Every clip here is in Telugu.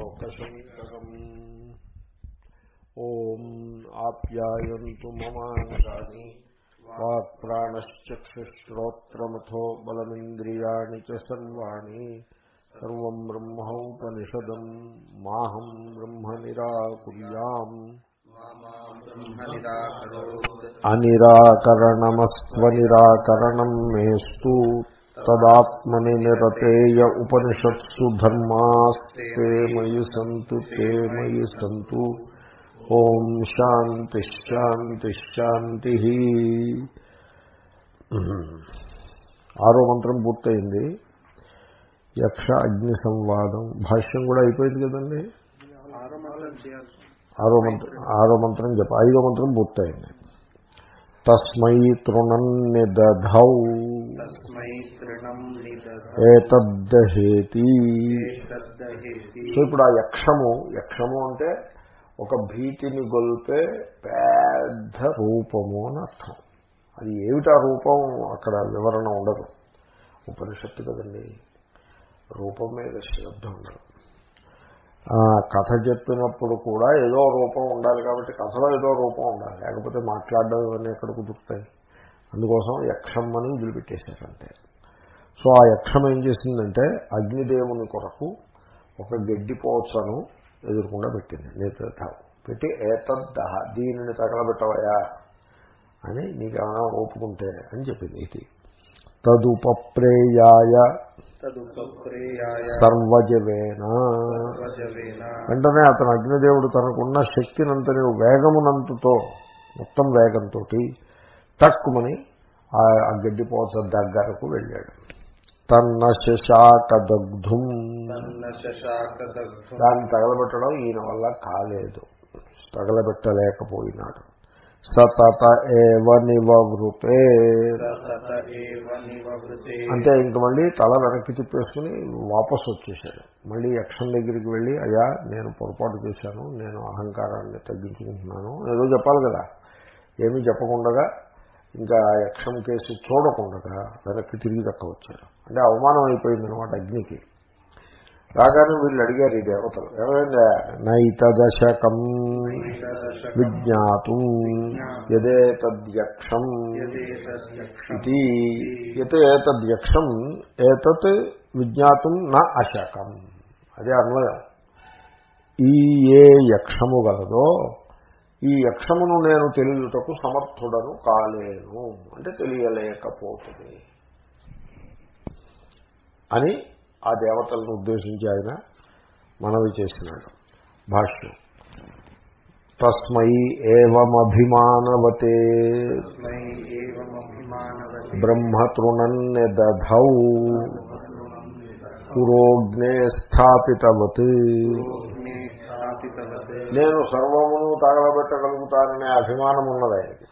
లోకశంకరం. ఓం ఆప్యాయంతు మమాంగాని వాక్ప్రాణశ్చక్షుశ్రోత్రమథో బలమింద్రియాణి చ సర్వాణి సర్వం బ్రహ్మోపనిషదం. మాహం బ్రహ్మ నిరాకుర్యాం అనిరాకరణమస్వనిరాకరణం మేస్తు. తదాత్మని నిరతేయ ఉపనిషత్సు ధర్మాస్తే మయి సంతు తే మయి సంతు. ఓం శాంతి శాంతి శాంతి. ఆరో మంత్రం పూర్తయింది. యక్ష అగ్ని సంవాదం. భాష్యం కూడా అయిపోయింది కదండి? ఆరో మంత్రం ఆరో మంత్రం చెప్ప ఐదో మంత్రం పూర్తయింది. తస్మై తృణం నిదౌ ఏతద్దహేతి సో ఇప్పుడు ఆ యక్షము యక్షము అంటే ఒక భీతిని గొల్పే పెద్ద రూపము అని అర్థం. అది ఏమిటా రూపం? అక్కడ వివరణ ఉండదు. ఉపనిషత్తు కదండి. రూపం మీద శ్రద్ధ ఉండదు. కథ చెప్పినప్పుడు కూడా ఏదో రూపం ఉండాలి కాబట్టి కథలో ఏదో రూపం ఉండాలి. లేకపోతే మాట్లాడడం ఇవన్నీ ఎక్కడ కుదురుతాయి? అందుకోసం యక్షం అని వదిలిపెట్టేశారంటే. సో ఆ యక్షం ఏం చేసిందంటే అగ్నిదేవుని కొరకు ఒక గడ్డి పోచను ఎదురకుండా పెట్టింది. నేత పెట్టి ఏతద్దహ దీనిని తగలబెట్టవయా అని నీకేమైనా ఒప్పుకుంటే అని చెప్పింది ఇది. తదుపప్రేయాయ సర్వజవేన. వెంటనే అతను అగ్నిదేవుడు తనకున్న శక్తినంతని వేగమునంతతో మొత్తం వేగంతో తక్కువని ఆ గడ్డిపోచ దగ్గరకు వెళ్ళాడు. తన్న శశాక దగ్ధుం దాన్ని తగలబెట్టడం ఈయన వల్ల కాలేదు. తగలబెట్టలేకపోయినాడు. సతత ఏవ నివృతే అంటే ఇంక మళ్ళీ తల వెనక్కి తిప్పేసుకుని వాపసు వచ్చేసాడు మళ్ళీ యక్షం దగ్గరికి వెళ్ళి అయ్యా నేను పొరపాటు చేశాను నేను అహంకారాన్ని తగ్గించుకుంటున్నాను. ఏదో చెప్పాలి కదా. ఏమీ చెప్పకుండా ఇంకా యక్షం కేసు చూడకుండా వెనక్కి తిరిగి దక్క వచ్చారు అంటే అవమానం అయిపోయింది అనమాట అగ్నికి. రాగానే వీళ్ళు అడిగారు ఈ దేవతలు ఏమైందా? నైతదశకం విజ్ఞాతం యదేతద్యక్షం ఇది యత్ ఏతద్యక్షం ఏతత్ విజ్ఞాతం నా అశకం. అదే అన్వయం. ఈ ఏ యక్షము గలదో ఈ యక్షమును నేను తెలియటకు సమర్థుడను కాలేను. అంటే తెలియలేకపోతుంది. అని ఆ దేవతలను ఉద్దేశించి ఆయన మనవి చేసినాడు. భాష్యం. తస్మై ఏమభిమానవతే బ్రహ్మతృణన్యదధౌ పురోగ్నే స్థాపితవత్. నేను సర్వమును తగలబెట్టగలుగుతాననే అభిమానం ఉన్నది ఆయనకి.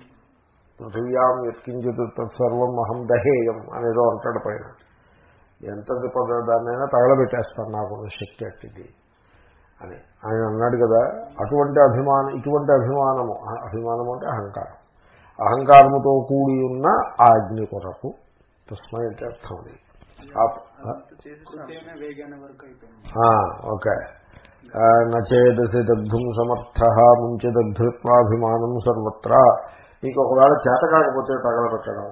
పృథివ్యాం ఎత్కించిత్ తత్సర్వం అహం దహేయం అనేదో అంటాడు పైన. ఎంత దాన్నైనా తగలబెట్టేస్తాను నాకున్న శక్తి అట్టిది అని. ఆయన అన్నాడు కదా అటువంటి అభిమానం ఇటువంటి అభిమానము అభిమానము అంటే అహంకారం. అహంకారముతో కూడి ఉన్న ఆ అగ్ని కొరకు తస్మై అంటే అర్థం అది. ఓకే. నచేదసి దగ్ధుం సమర్థ ముంచి దగ్ధృత్వాభిమానం సర్వత్రా. నీకు ఒకవేళ చేత కాకపోతే తగలబెట్టడం.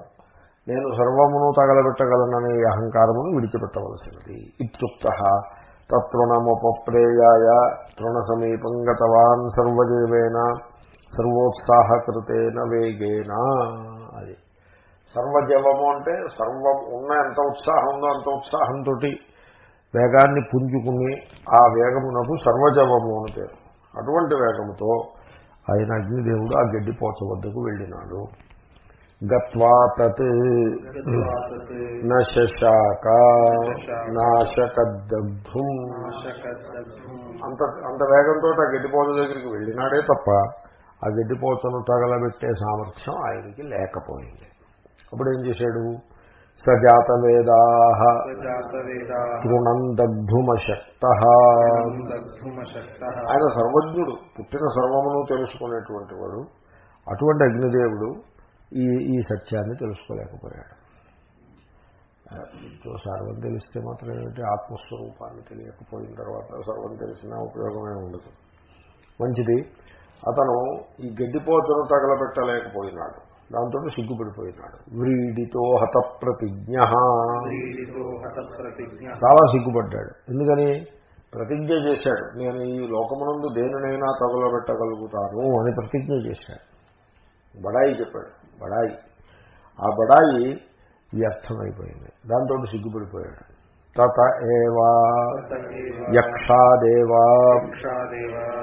నేను సర్వమును తగలబెట్టగలననే అహంకారమును విడిచిపెట్టవలసినది. ఇత్యుక్త తృణముపప్రేయాయ తృణ సమీపం గతవాన్ సర్వజీవేన సర్వోత్సాహకృతేన వేగేన అది. సర్వజవము అంటే సర్వం ఉన్న ఎంత ఉత్సాహం ఉందో అంత ఉత్సాహంతో వేగాన్ని పుంజుకుని ఆ వేగమునకు సర్వజవము అని పేరు. అటువంటి వేగముతో ఆయన అగ్నిదేవుడు ఆ గడ్డిపోచ వద్దకు వెళ్ళినాడు. గత్వా తత్. నశాక అంత అంత వేగంతో ఆ గడ్డిపోత దగ్గరికి వెళ్ళినాడే తప్ప ఆ గడ్డిపోతను తగలబెట్టే సామర్థ్యం ఆయనకి లేకపోయింది. అప్పుడు ఏం చేశాడు? సజాత వేదా తృణం దగ్ధుమశక్త ఆయన సర్వజ్ఞుడు పుట్టిన సర్వమును తెలుసుకునేటువంటి వాడు అటువంటి అగ్నిదేవుడు ఈ ఈ సత్యాన్ని తెలుసుకోలేకపోయాడు. సర్వం తెలిస్తే మాత్రం ఏమిటి? ఆత్మస్వరూపాన్ని తెలియకపోయిన తర్వాత సర్వం తెలిసినా ఉపయోగమే ఉండదు. మంచిది. అతను ఈ గడ్డిపోతను తగలబెట్టలేకపోయినాడు. దాంతో సిగ్గుపడిపోయినాడు. వ్రీడితో హత ప్రతిజ్ఞ చాలా సిగ్గుపడ్డాడు. ఎందుకని? ప్రతిజ్ఞ చేశాడు. నేను ఈ లోకమునందు దేనినైనా తగలబెట్టగలుగుతాను అని ప్రతిజ్ఞ చేశాడు. బడాయి చెప్పాడు. బడాయి. ఆ బడాయి వ్యర్థమైపోయింది. దాంతో సిగ్గుపడిపోయాడు. తత ఏవా యక్షాదేవా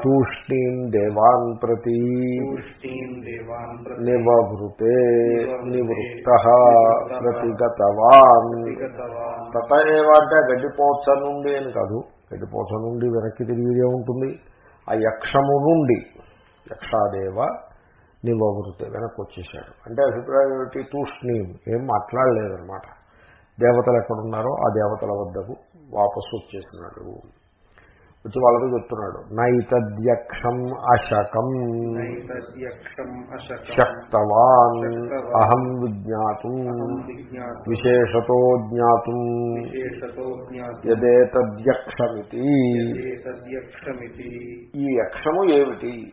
తూష్ణీం దేవాన్ ప్రతి నివృతే నివృత్త ప్రతిగతవాన్. తత ఏవా అంటే గడ్డిపోచ నుండి అని కాదు గడ్డిపోచ నుండి వెనక్కి తిరిగిదే ఉంటుంది. ఆ యక్షము నుండి యక్షాదేవ నివృతే వెనక్కి వచ్చేసాడు అంటే అభిప్రాయం ఏమిటి? తూష్ణీం ఏం మాట్లాడలేదనమాట దేవతలు ఎక్కడున్నారో ఆ దేవతల వద్దకు వాపసు వచ్చేస్తున్నాడు వచ్చి వాళ్ళతో చెప్తున్నాడు నైతద్యక్షం అశకం. శక్తవాన్ అహం విజ్ఞాతం. విశేషతో జ్ఞాతం. యదేతద్యక్షమితి. ఈ యక్షము ఏమిటి?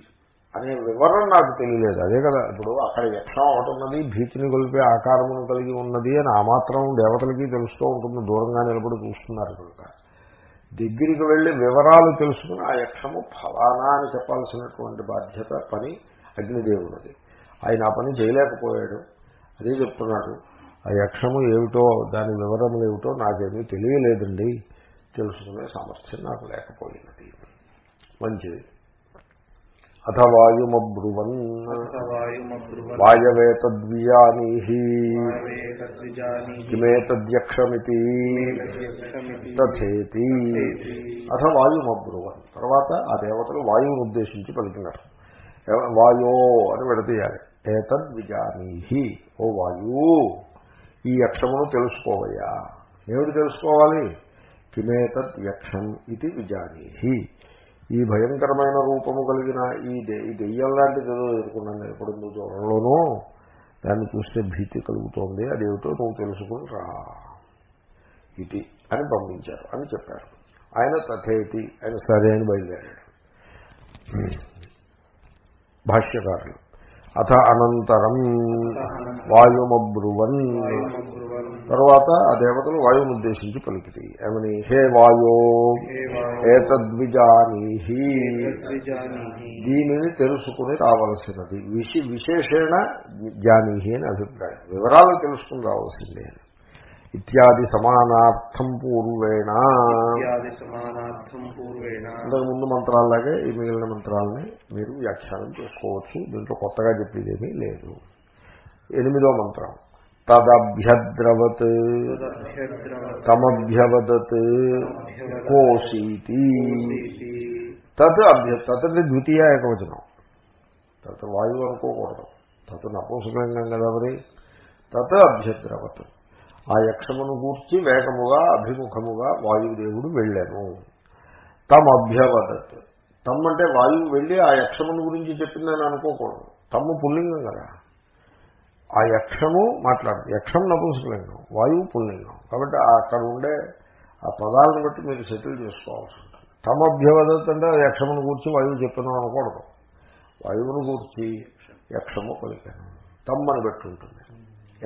అనే వివరణ నాకు తెలియలేదు. అదే కదా ఇప్పుడు అక్కడ యక్షం ఒకటి ఉన్నది భీతిని కొలిపే ఆకారమును కలిగి ఉన్నది అని ఆ మాత్రం దేవతలకి తెలుస్తూ ఉంటుంది దూరంగా నిలబడి చూస్తున్నారు కనుక. దగ్గరికి వెళ్ళి వివరాలు తెలుసుకుని ఆ యక్షము ఫలానా అని చెప్పాల్సినటువంటి బాధ్యత పని అగ్నిదేవుడిది. ఆయన ఆ పని చేయలేకపోయాడు. అదే చెప్తున్నాడు ఆ యక్షము ఏమిటో దాని వివరములు ఏమిటో నాకేమీ తెలియలేదండి. తెలుసుకునే సామర్థ్యం నాకు లేకపోయినది. మంచిది. అథ వాయుమబ్రువన్. వాయవేతద్వియానీహి కిమేతద్యక్షమితి. తథేతి. అథ వాయుమబ్రువన్. తర్వాత ఆ దేవతలు వాయువును ఉద్దేశించి పలికినారు. వాయో అని విడతీయాలి ఏతద్విజానీహి. ఓ వాయు ఈ యక్షమును తెలుసుకోవయ్యా. ఏమిటి తెలుసుకోవాలి? కిమేతద్ యక్షం ఇది విజానీహి. ఈ భయంకరమైన రూపము కలిగిన ఈ ఈ దెయ్యం లాంటిది ఏదో ఎదుర్కొన్నాను ఎప్పుడు దూరంలోనూ దాన్ని చూస్తే భీతి కలుగుతోంది. అదేమిటో నువ్వు తెలుసుకుని రా. ఇది అని పంపించారు అని చెప్పారు. ఆయన తథేతి ఆయన సరే అని బయలుదేరాడు. భాష్యకారులు. అథ అనంతరం వాయుమబ్రువన్. తర్వాత ఆ దేవతలు వాయువును ఉద్దేశించి పలికితే. ఏమని? హే వాయో ఏతద్విజానీహి దీనిని తెలుసుకుని రావలసినది. విశి విశేషణ జానీహి అని అభిప్రాయం. వివరాలు తెలుసుకుని రావాల్సిందే. ఇత్యాది సమానార్థం పూర్వేణ. ఇంతకు ముందు మంత్రాల్లాగే ఈ మిగిలిన మంత్రాలని మీరు వ్యాఖ్యానం చేసుకోవచ్చు. దీంట్లో కొత్తగా చెప్పేదేమీ లేదు. ఎనిమిదో మంత్రం. తదభ్యద్రవత్. తమభ్యవదత్. కోసీతి తత్ అభ్య తత్ ద్వితీయ ఏకవచనం. తత్ వాయువు అనుకోకూడదు. తత్ నపోసకంగం కదా మరి. తత్ అభ్యద్రవత్. ఆ యక్షమును గూర్చి వేగముగా అభిముఖముగా వాయుదేవుడు వెళ్ళాను. తమ అభ్యవదత్ తమ్ అంటే వాయువు వెళ్ళి ఆ యక్షమును గురించి చెప్పిందని అనుకోకూడదు. తమ్ము పుల్లింగం కదా. ఆ యక్షము మాట్లాడు. యక్షం నపుంసకలింగం వాయువు పుల్లింగం. కాబట్టి అక్కడ ఉండే ఆ పదాలను బట్టి మీరు సెటిల్ చేసుకోవాల్సి ఉంటుంది. తమ అభ్యవదత్ అంటే యక్షమును కూర్చి వాయువు చెప్పినాం అనకూడదు. వాయువును కూర్చి యక్షము పలికాను. తమ్మని పెట్టుంటుంది ఉంటుంది.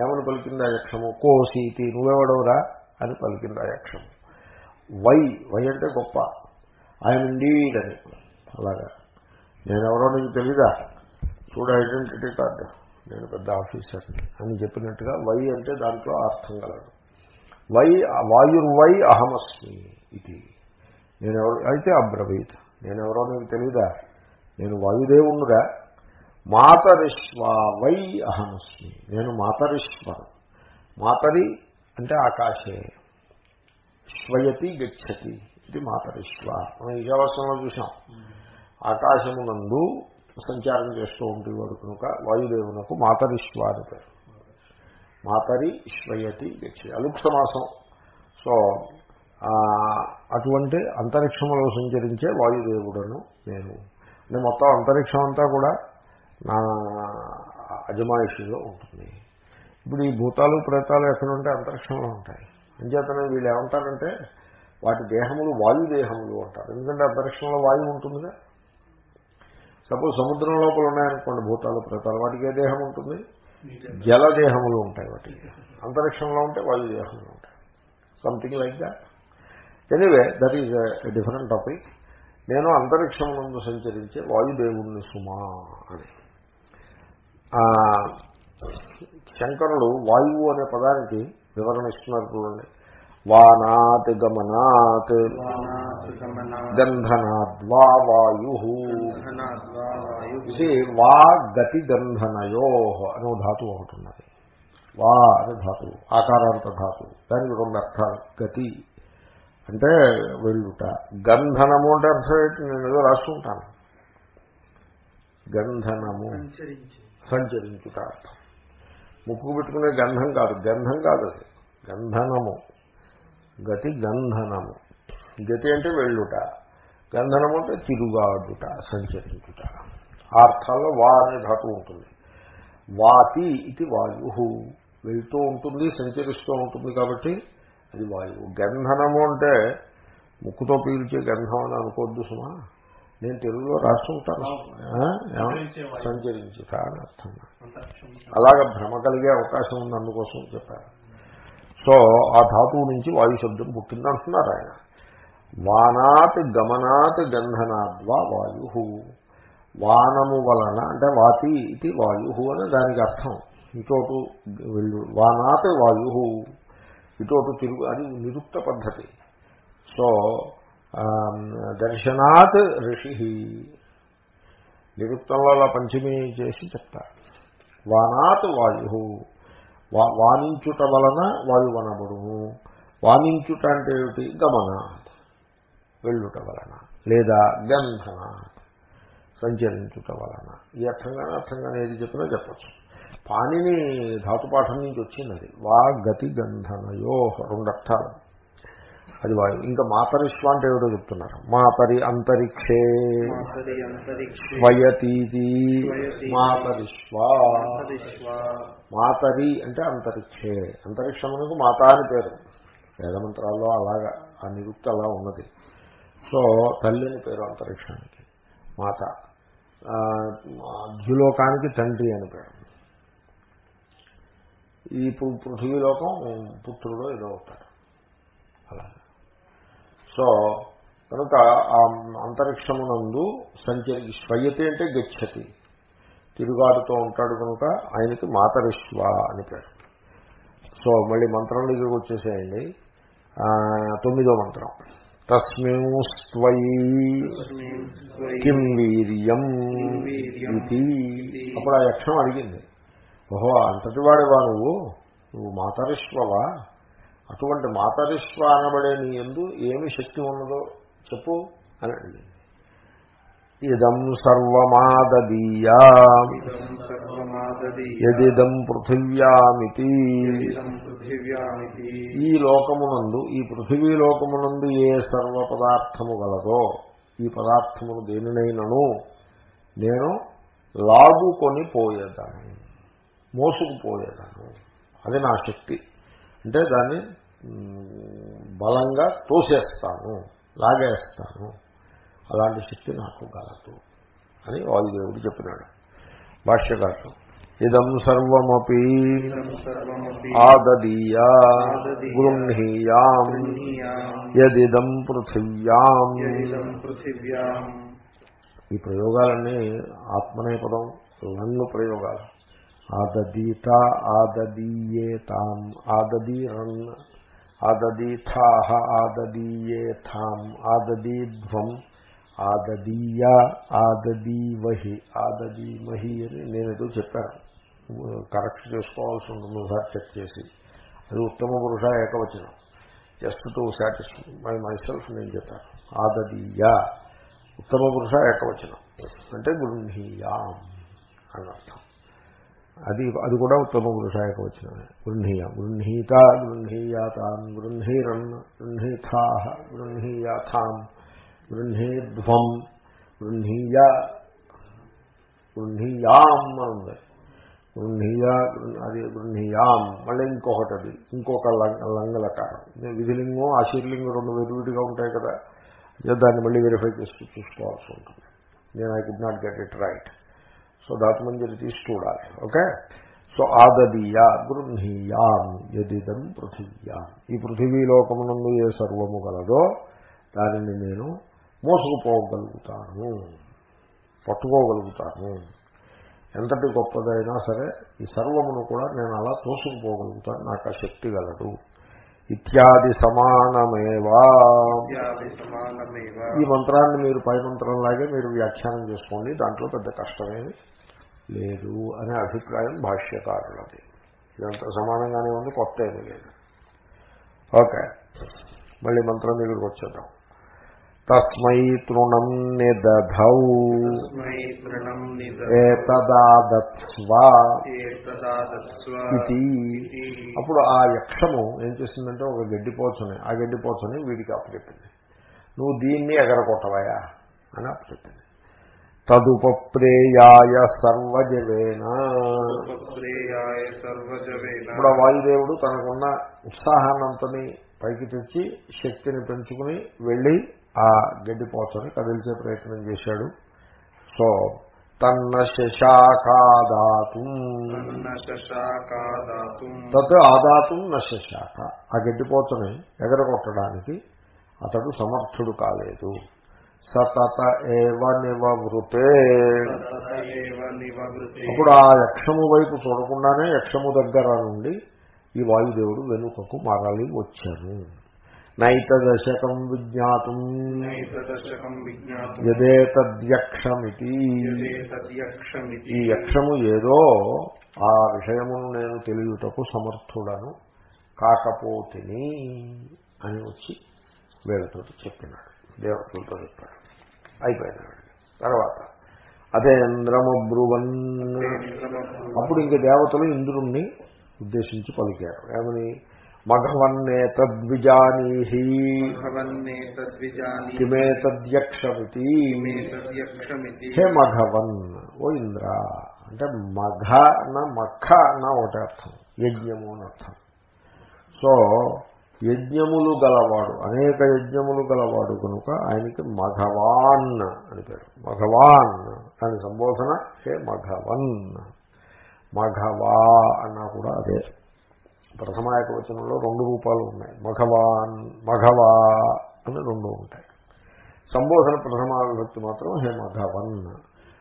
ఏమని పలికింది ఆ యక్షము? కోసీతి నువ్వెవడవురా అని పలికింది ఆ యక్షము. వై వై అంటే గొప్ప. ఆయన అని. అలాగా. నేనెవరో నీకు తెలీదా? చూడ ఐడెంటిటీ కార్డు నేను పెద్ద ఆఫీసర్ని అని చెప్పినట్టుగా వై అంటే దాంట్లో అర్థం కలదు. వై వాయుర్వై అహమస్మి ఇది. నేనెవరు? అయితే అబ్రవీత్. నేనెవరో నీకు తెలీదా? నేను వాయుదేవునుగా మాతరిష్వా వై అహమస్మి నేను మాతరిశ్వరు మాతరి అంటే ఆకాశే. శ్వయతి గచ్చతి. ఇది మాతరిశ్వ మనం ఈశావాసంలో చూసాం ఆకాశమునందు సంచారం చేస్తూ ఉండేవాడు కనుక వాయుదేవునకు మాతరిశ్వ అని పేరు. మాతరి శ్వయతి గచ్చతి. అలుక్ సమాసం సో అటువంటి అంతరిక్షంలో సంచరించే వాయుదేవుడను నేను. అంటే మొత్తం అంతరిక్షం అంతా కూడా నా అజమాయిషిలో ఉంటుంది. ఇప్పుడు ఈ భూతాలు ప్రేతాలు ఎక్కడ ఉంటే అంతరిక్షంలో ఉంటాయి. అంచేతనే వీళ్ళు ఏమంటారంటే వాటి దేహములు వాయుదేహములు అంటారు. ఎందుకంటే అంతరిక్షంలో వాయువు ఉంటుందిగా. సపోజ్ సముద్రం లోపల ఉన్నాయనుకోండి భూతాలు ప్రేతాలు వాటికి ఏ దేహం ఉంటుంది? జలదేహములు ఉంటాయి వాటికి. అంతరిక్షంలో ఉంటే వాయుదేహములు ఉంటాయి. Something like that anyway that is different topic నేను అంతరిక్షం నందు సంచరించే వాయుదేవుణ్ణి సుమా అని. శంకరుడు వాయువు అనే పదానికి వివరణ ఇస్తున్నారు చూడండి. వానాత్ గమనాత్ గంధనాద్వా వాయు. వా గతి గంధనయో అనే ధాతువు ఒకటి ఉన్నది. వా అనే ధాతువు ఆకారాంత ధాతువు. దానికి రెండు అర్థాలు. గతి అంటే వెళ్ళుట. గంధనము అంటే అర్థం ఏంటి? నేను ఏదో రాసుకుంటాను గంధనము. సంచరించుట అర్థం ముక్కు పెట్టుకునే గంధం కాదు గంధం కాదు అది. గంధనము. గతి గంధనము. గతి అంటే వెళ్ళుట. గంధనము అంటే తిరుగాడుట సంచరించుట. ఆ అర్థాల్లో వా అనే ధాతు ఉంటుంది. వాతి ఇది వాయు వెళ్తూ ఉంటుంది సంచరిస్తూ ఉంటుంది కాబట్టి అది వాయువు. గంధనము అంటే ముక్కుతో పీల్చే గంధం అని అనుకోవద్దు సుమా. నేను తెలుగులో రాస్తుంటాను సంచరించుట అని అర్థం అలాగ భ్రమ కలిగే అవకాశం ఉంది అందుకోసం చెప్పారు సో ఆ ధాతువు నుంచి వాయు శబ్దం పుట్టింది అంటున్నారు ఆయన. వానాత్ గమనాత్ గంధనాద్వా వాయు వానము వలన అంటే వాతి ఇది వాయు అని దానికి అర్థం. ఇటోటు వెళ్ళు వానాత్ వాయు ఇటోటు తిరుగు అది నిరుక్త పద్ధతి. సో దర్శనాత్ ఋషి. నిరుక్తంలో అలా పంచమి చేసి చెప్తారు. వానాత్ వాయు. వాణించుట వలన వాయువనబడును. వాణించుట అంటే ఏమిటి? గమనాత్. వెళ్ళుట వలన. లేదా గంధనాత్. సంచరించుట వలన. ఈ అర్థంగానే అర్థంగానే ఏది చెప్పినా చెప్పచ్చు. పాణిని ధాతుపాఠం నుంచి వచ్చింది వా గతి గంధనయో. రెండు అర్థాలు. అది వాయు ఇంకా మాతరిష్వ అంటే ఏమిటో చెప్తున్నారు. మాతరి అంతరిక్షే స్వయతీతి మాతరిష్వ మాతరి అంటే అంతరిక్షే. అంతరిక్షమునకు మాత అని పేరు. వేదమంత్రాల్లో అలాగా ఆ నిరుక్తి అలా ఉన్నది. సో తల్లిని పేరు అంతరిక్షానికి. మాత. ద్యులోకానికి తండ్రి అని పేరు. ఈ పృథ్వీలోకం పుత్రుడు ఏదో అవుతాడు. సో కనుక ఆ అంతరిక్షమునందు సంచరి స్వయతి అంటే గచ్చతి. తిరుగాడుతూ ఉంటాడు కనుక ఆయనకి మాతరిష్వ అని పేరు. సో మళ్ళీ మంత్రం దగ్గరకు వచ్చేసేయండి. తొమ్మిదో మంత్రం. తస్మింస్త్వయి కిం వీర్యం ఇది అప్పుడు ఆ యక్షం అడిగింది. ఓహో అంతటి వాడేవా నువ్వు? నువ్వు మాతరిష్వవా అటువంటి మాతరిష్వ అనబడే నీ ఎందు ఏమి శక్తి ఉన్నదో చెప్పు అని ఇదం సర్వమాదీయా ఎదిదం పృథివ్యామితి. ఈ లోకమునందు ఈ పృథివీ లోకమునందు ఏ సర్వ పదార్థము గలదో ఈ పదార్థమును దేనినైనను నేను లాగుకొని పోయేదాన్ని మోసుకుపోయేదాను అది నా శక్తి. అంటే దాన్ని బలంగా తోసేస్తాను లాగేస్తాను. అలాంటి శక్తి నాకు గలదు అని వాయుదేవుడు చెప్పినాడు. భాష్యకారు ఇదం సర్వమీ ఆదదీయా గృహీయాం యదిదం పృథివ్యాం. ఈ ప్రయోగాలన్నీ ఆత్మనేపదం లంగ్ ప్రయోగాలు. ఆదదీత ఆదదీయేతాం ఆదదీరన్ ఆదదీథాహ ఆదదీయేథాం ఆదదీధ్వం ఆదదీయ ఆదదీవహి ఆదదీమహి అని నేను ఏదో చెప్పాను. కరెక్ట్ చేసుకోవాల్సి ఉంటుంది ఒకసారి చెక్ చేసి. అది ఉత్తమ పురుష ఏకవచనం. Just to satisfy my myself నేను చెప్పాను. ఆదదీయ ఉత్తమ పురుష ఏకవచనం. అంటే గృహీయాం అని అర్థం. అది అది కూడా ఉత్తమ పురుషాయక వచ్చిన గృహీయ గృహీత గృహీయాతాం గృహీరన్ గృహీథా గృహీయాథాం గృహీధ్వం గృహీయ గృహీయాం ఉంది. గృహీయ అది గృహీయాం మళ్ళీ ఇంకొకటి అది ఇంకొక లంగలకారం. విధిలింగం ఆశీర్లింగం రెండు విడివిడిగా ఉంటాయి కదా. దాన్ని మళ్ళీ వెరిఫై చేస్తూ చూసుకోవాల్సి ఉంటుంది. నేను I could not get it right so దాతమంజరి తీసి చూడాలి ఓకే? సో ఆదదీయ గృహీయాం ఎదిదం పృథివ్యాం. ఈ పృథివీలోకమునందు ఏ సర్వము గలదో దానిని నేను మోసుకుపోగలుగుతాను పట్టుకోగలుగుతాను. ఎంతటి గొప్పదైనా సరే ఈ సర్వమును కూడా నేను అలా తోసుకుపోగలుగుతాను నాకు ఆ శక్తి గలడు ఇత్యాది సమానమేవా? ఈ మంత్రాన్ని మీరు పై మంత్రంలాగే మీరు వ్యాఖ్యానం చేసుకోండి దాంట్లో పెద్ద కష్టమేమి లేదు అనే అభిప్రాయం భాష్యకారులది. ఇదంతా సమానంగానే ఉంది కొత్త ఏమీ లేదు. ఓకే మళ్ళీ మంత్రం దగ్గరికి వచ్చేద్దాం. తస్మై తృణం నిదధౌ. ఏతదాదత్స్వ ఇది. అప్పుడు ఆ యక్షము ఏం చేసిందంటే ఒక గడ్డిపోచని ఆ గడ్డిపోచని వీడికి అప్పచెప్పింది. నువ్వు దీన్ని ఎగరకొట్టవయా అని అప్పచెప్పింది. తదుపప్రేయాయ సర్వజవేన. ఇప్పుడు ఆ వాయుదేవుడు తనకున్న ఉత్సాహాన్నంతని పైకి తెచ్చి శక్తిని పెంచుకుని వెళ్ళి ఆ గడ్డిపోచని కదిల్చే ప్రయత్నం చేశాడు. సో తన్న శశాఖాదాతు. తత్ ఆదాతు నశాఖ ఆ గడ్డిపోచని ఎగరగొట్టడానికి అతడు సమర్థుడు కాలేదు. సతత ఏవ నివృతే అప్పుడు ఆ యక్షము వైపు చూడకుండానే యక్షము దగ్గర నుండి ఈ వాయుదేవుడు వెనుకకు మారాలి వచ్చాను నైతదశకం విజ్ఞాతం యదేతద్యక్షమితి. ఈ యక్షము ఏదో ఆ విషయమును నేను తెలియటకు సమర్థుడను. కాకపోతిని అని వచ్చి వీళ్ళతో చెప్పినాడు. దేవతలతో చెప్పాడు. అయిపోయినాడు. తర్వాత అదేంద్రమబ్రువన్. అప్పుడు ఇంక దేవతలు ఇంద్రుణ్ణి ఉద్దేశించి పలికారు. ఏమని? మఘవన్నే తద్విజానీహి కిమే తద్యక్షమితి హే మఘవన్ ఓ ఇంద్ర. అంటే మఘ అన్న మఖ అన్న ఒకటి అర్థం. యజ్ఞము అని అర్థం. సో యజ్ఞములు గలవాడు అనేక యజ్ఞములు గలవాడు కనుక ఆయనకి మఘవాన్ అని పేరు. మఘవాన్ దాని సంబోధన హే మఘవన్. మఘవా అన్నా కూడా అదే. ప్రథమాయక వచనంలో రెండు రూపాలు ఉన్నాయి. మఘవాన్ మఘవా అని రెండు ఉంటాయి. సంబోధన ప్రథమా విభక్తి మాత్రం హే మఘవన్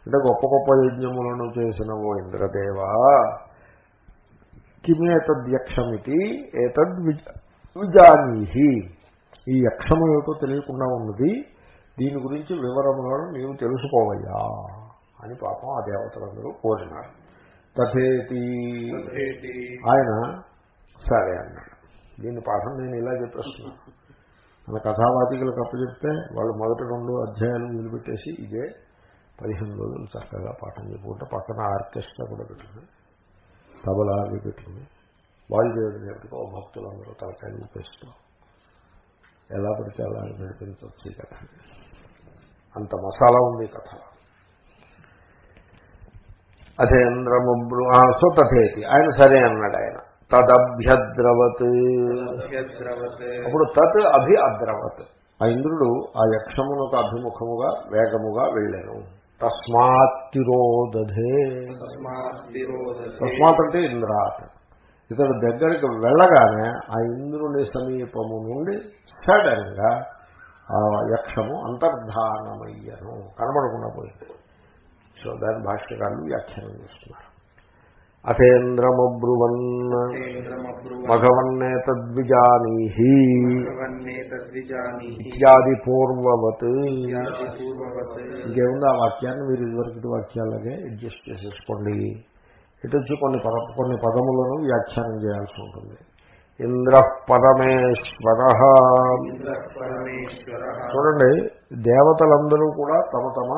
అంటే గొప్ప గొప్ప యజ్ఞములను చేసిన ఓ ఇంద్రదేవా. కిమేతద్యక్షమితి ఏతద్ విజానీహి. ఈ యక్షము ఏమిటో తెలియకుండా ఉన్నది. దీని గురించి వివరములను నీవు తెలుసుకోవయ్యా అని పాపం ఆ దేవతలందరూ కోరినారు. తథేతి. ఆయన సరే అన్నాడు. దీని పాఠం నేను ఇలా చెప్పేస్తున్నాను మన కథావాతికలకు అప్పచెప్తే వాళ్ళు మొదటి రెండు అధ్యాయాలు వదిలిపెట్టేసి ఇదే పదిహేను రోజులు చక్కగా పాఠం చెప్పుకుంటే పక్కన ఆర్కెస్ట్రా కూడా పెట్టింది. తబలా అవి పెట్టింది. వాయుదేవుడి దేవుడికి ఓ భక్తులందరూ తలకాయలు ఊపేస్తూ ఎలా పడితే అలా నడిపించవచ్చు ఈ కథ. అంత మసాలా ఉంది కథ. అధేంద్రముబ్రు సో తథేతి ఆయన సరే అన్నాడు ఆయన. తదభ్యద్రవత్. అప్పుడు తత్ అభి అద్రవత్. ఆ ఇంద్రుడు ఆ యక్షమునకు అభిముఖముగా వేగముగా వెళ్ళాను తస్మాత్ తిరోదధే. తస్మాత్ అంటే ఇంద్రాత్. ఇతడు దగ్గరికి వెళ్ళగానే ఆ ఇంద్రుని సమీపము నుండి సడన్గా ఆ యక్షము అంతర్ధానమయ్యను. కనబడకుండా పోయింది. సో దాని భాష్యకారులు వ్యాఖ్యానం చేస్తున్నారు. అథేంద్రమబ్రువన్. మఘవన్నే తద్విజానీహి ఇత్యాది పూర్వవత్ ఇంకేముంది ఆ వాక్యాన్ని మీరు ఇదివరకు వాక్యాలనే అడ్జస్ట్ చేసేసుకోండి. ఇటు వచ్చి కొన్ని పద కొన్ని పదములను వ్యాఖ్యానం చేయాల్సి ఉంటుంది. ఇంద్ర పరమేశ్వర చూడండి దేవతలందరూ కూడా తమ తమ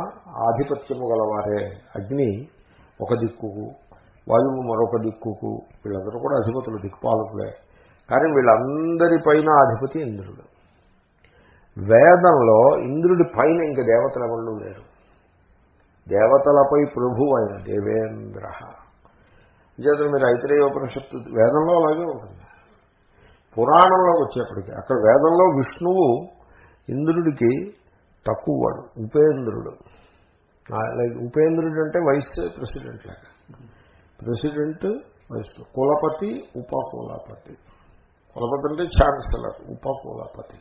ఆధిపత్యము గలవారే. అగ్ని ఒక దిక్కుకు వాయువు మరొక దిక్కుకు వీళ్ళందరూ కూడా అధిపతులు దిక్పాలకులే. కానీ వీళ్ళందరి పైన అధిపతి ఇంద్రుడు. వేదంలో ఇంద్రుడి పైన ఇంక దేవతల వాళ్ళు లేరు. దేవతలపై ప్రభు అయిన దేవేంద్ర. చేత మీరు ఐతిరేయ ఉపనిషత్తు వేదంలో అలాగే ఉంటుంది. పురాణంలోకి వచ్చేప్పటికి అక్కడ వేదంలో విష్ణువు ఇంద్రుడికి తక్కువ వాడు ఉపేంద్రుడు లైక్ ఉపేంద్రుడు అంటే వైస్ ప్రెసిడెంట్ లాగా. ప్రెసిడెంట్ వైస్ కులపతి ఉపకులపతి. కులపతి అంటే ఛాన్సలర్ ఉపకులపతి.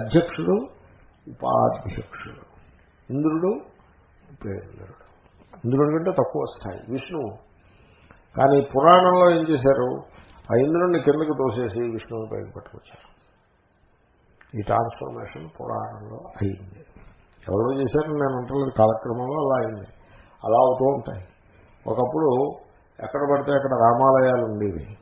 అధ్యక్షుడు ఉపాధ్యక్షుడు. ఇంద్రుడు ఉపేంద్రుడు. ఇంద్రుడి కంటే తక్కువ స్థాయి. విష్ణువు. కానీ పురాణంలో ఏం చేశారు? ఆ ఇంద్రుడిని కిందకి తోసేసి విష్ణువుని పైకి పట్టుకొచ్చారు. ఈ ట్రాన్స్ఫర్మేషన్ పురాణంలో అయింది. ఎవరో చేశారని నేను అంటలేదు కాలక్రమంలో అలా అయింది. అలా అవుతూ ఉంటాయి. ఒకప్పుడు ఎక్కడ పడితే అక్కడ రామాలయాలు ఉండేవి.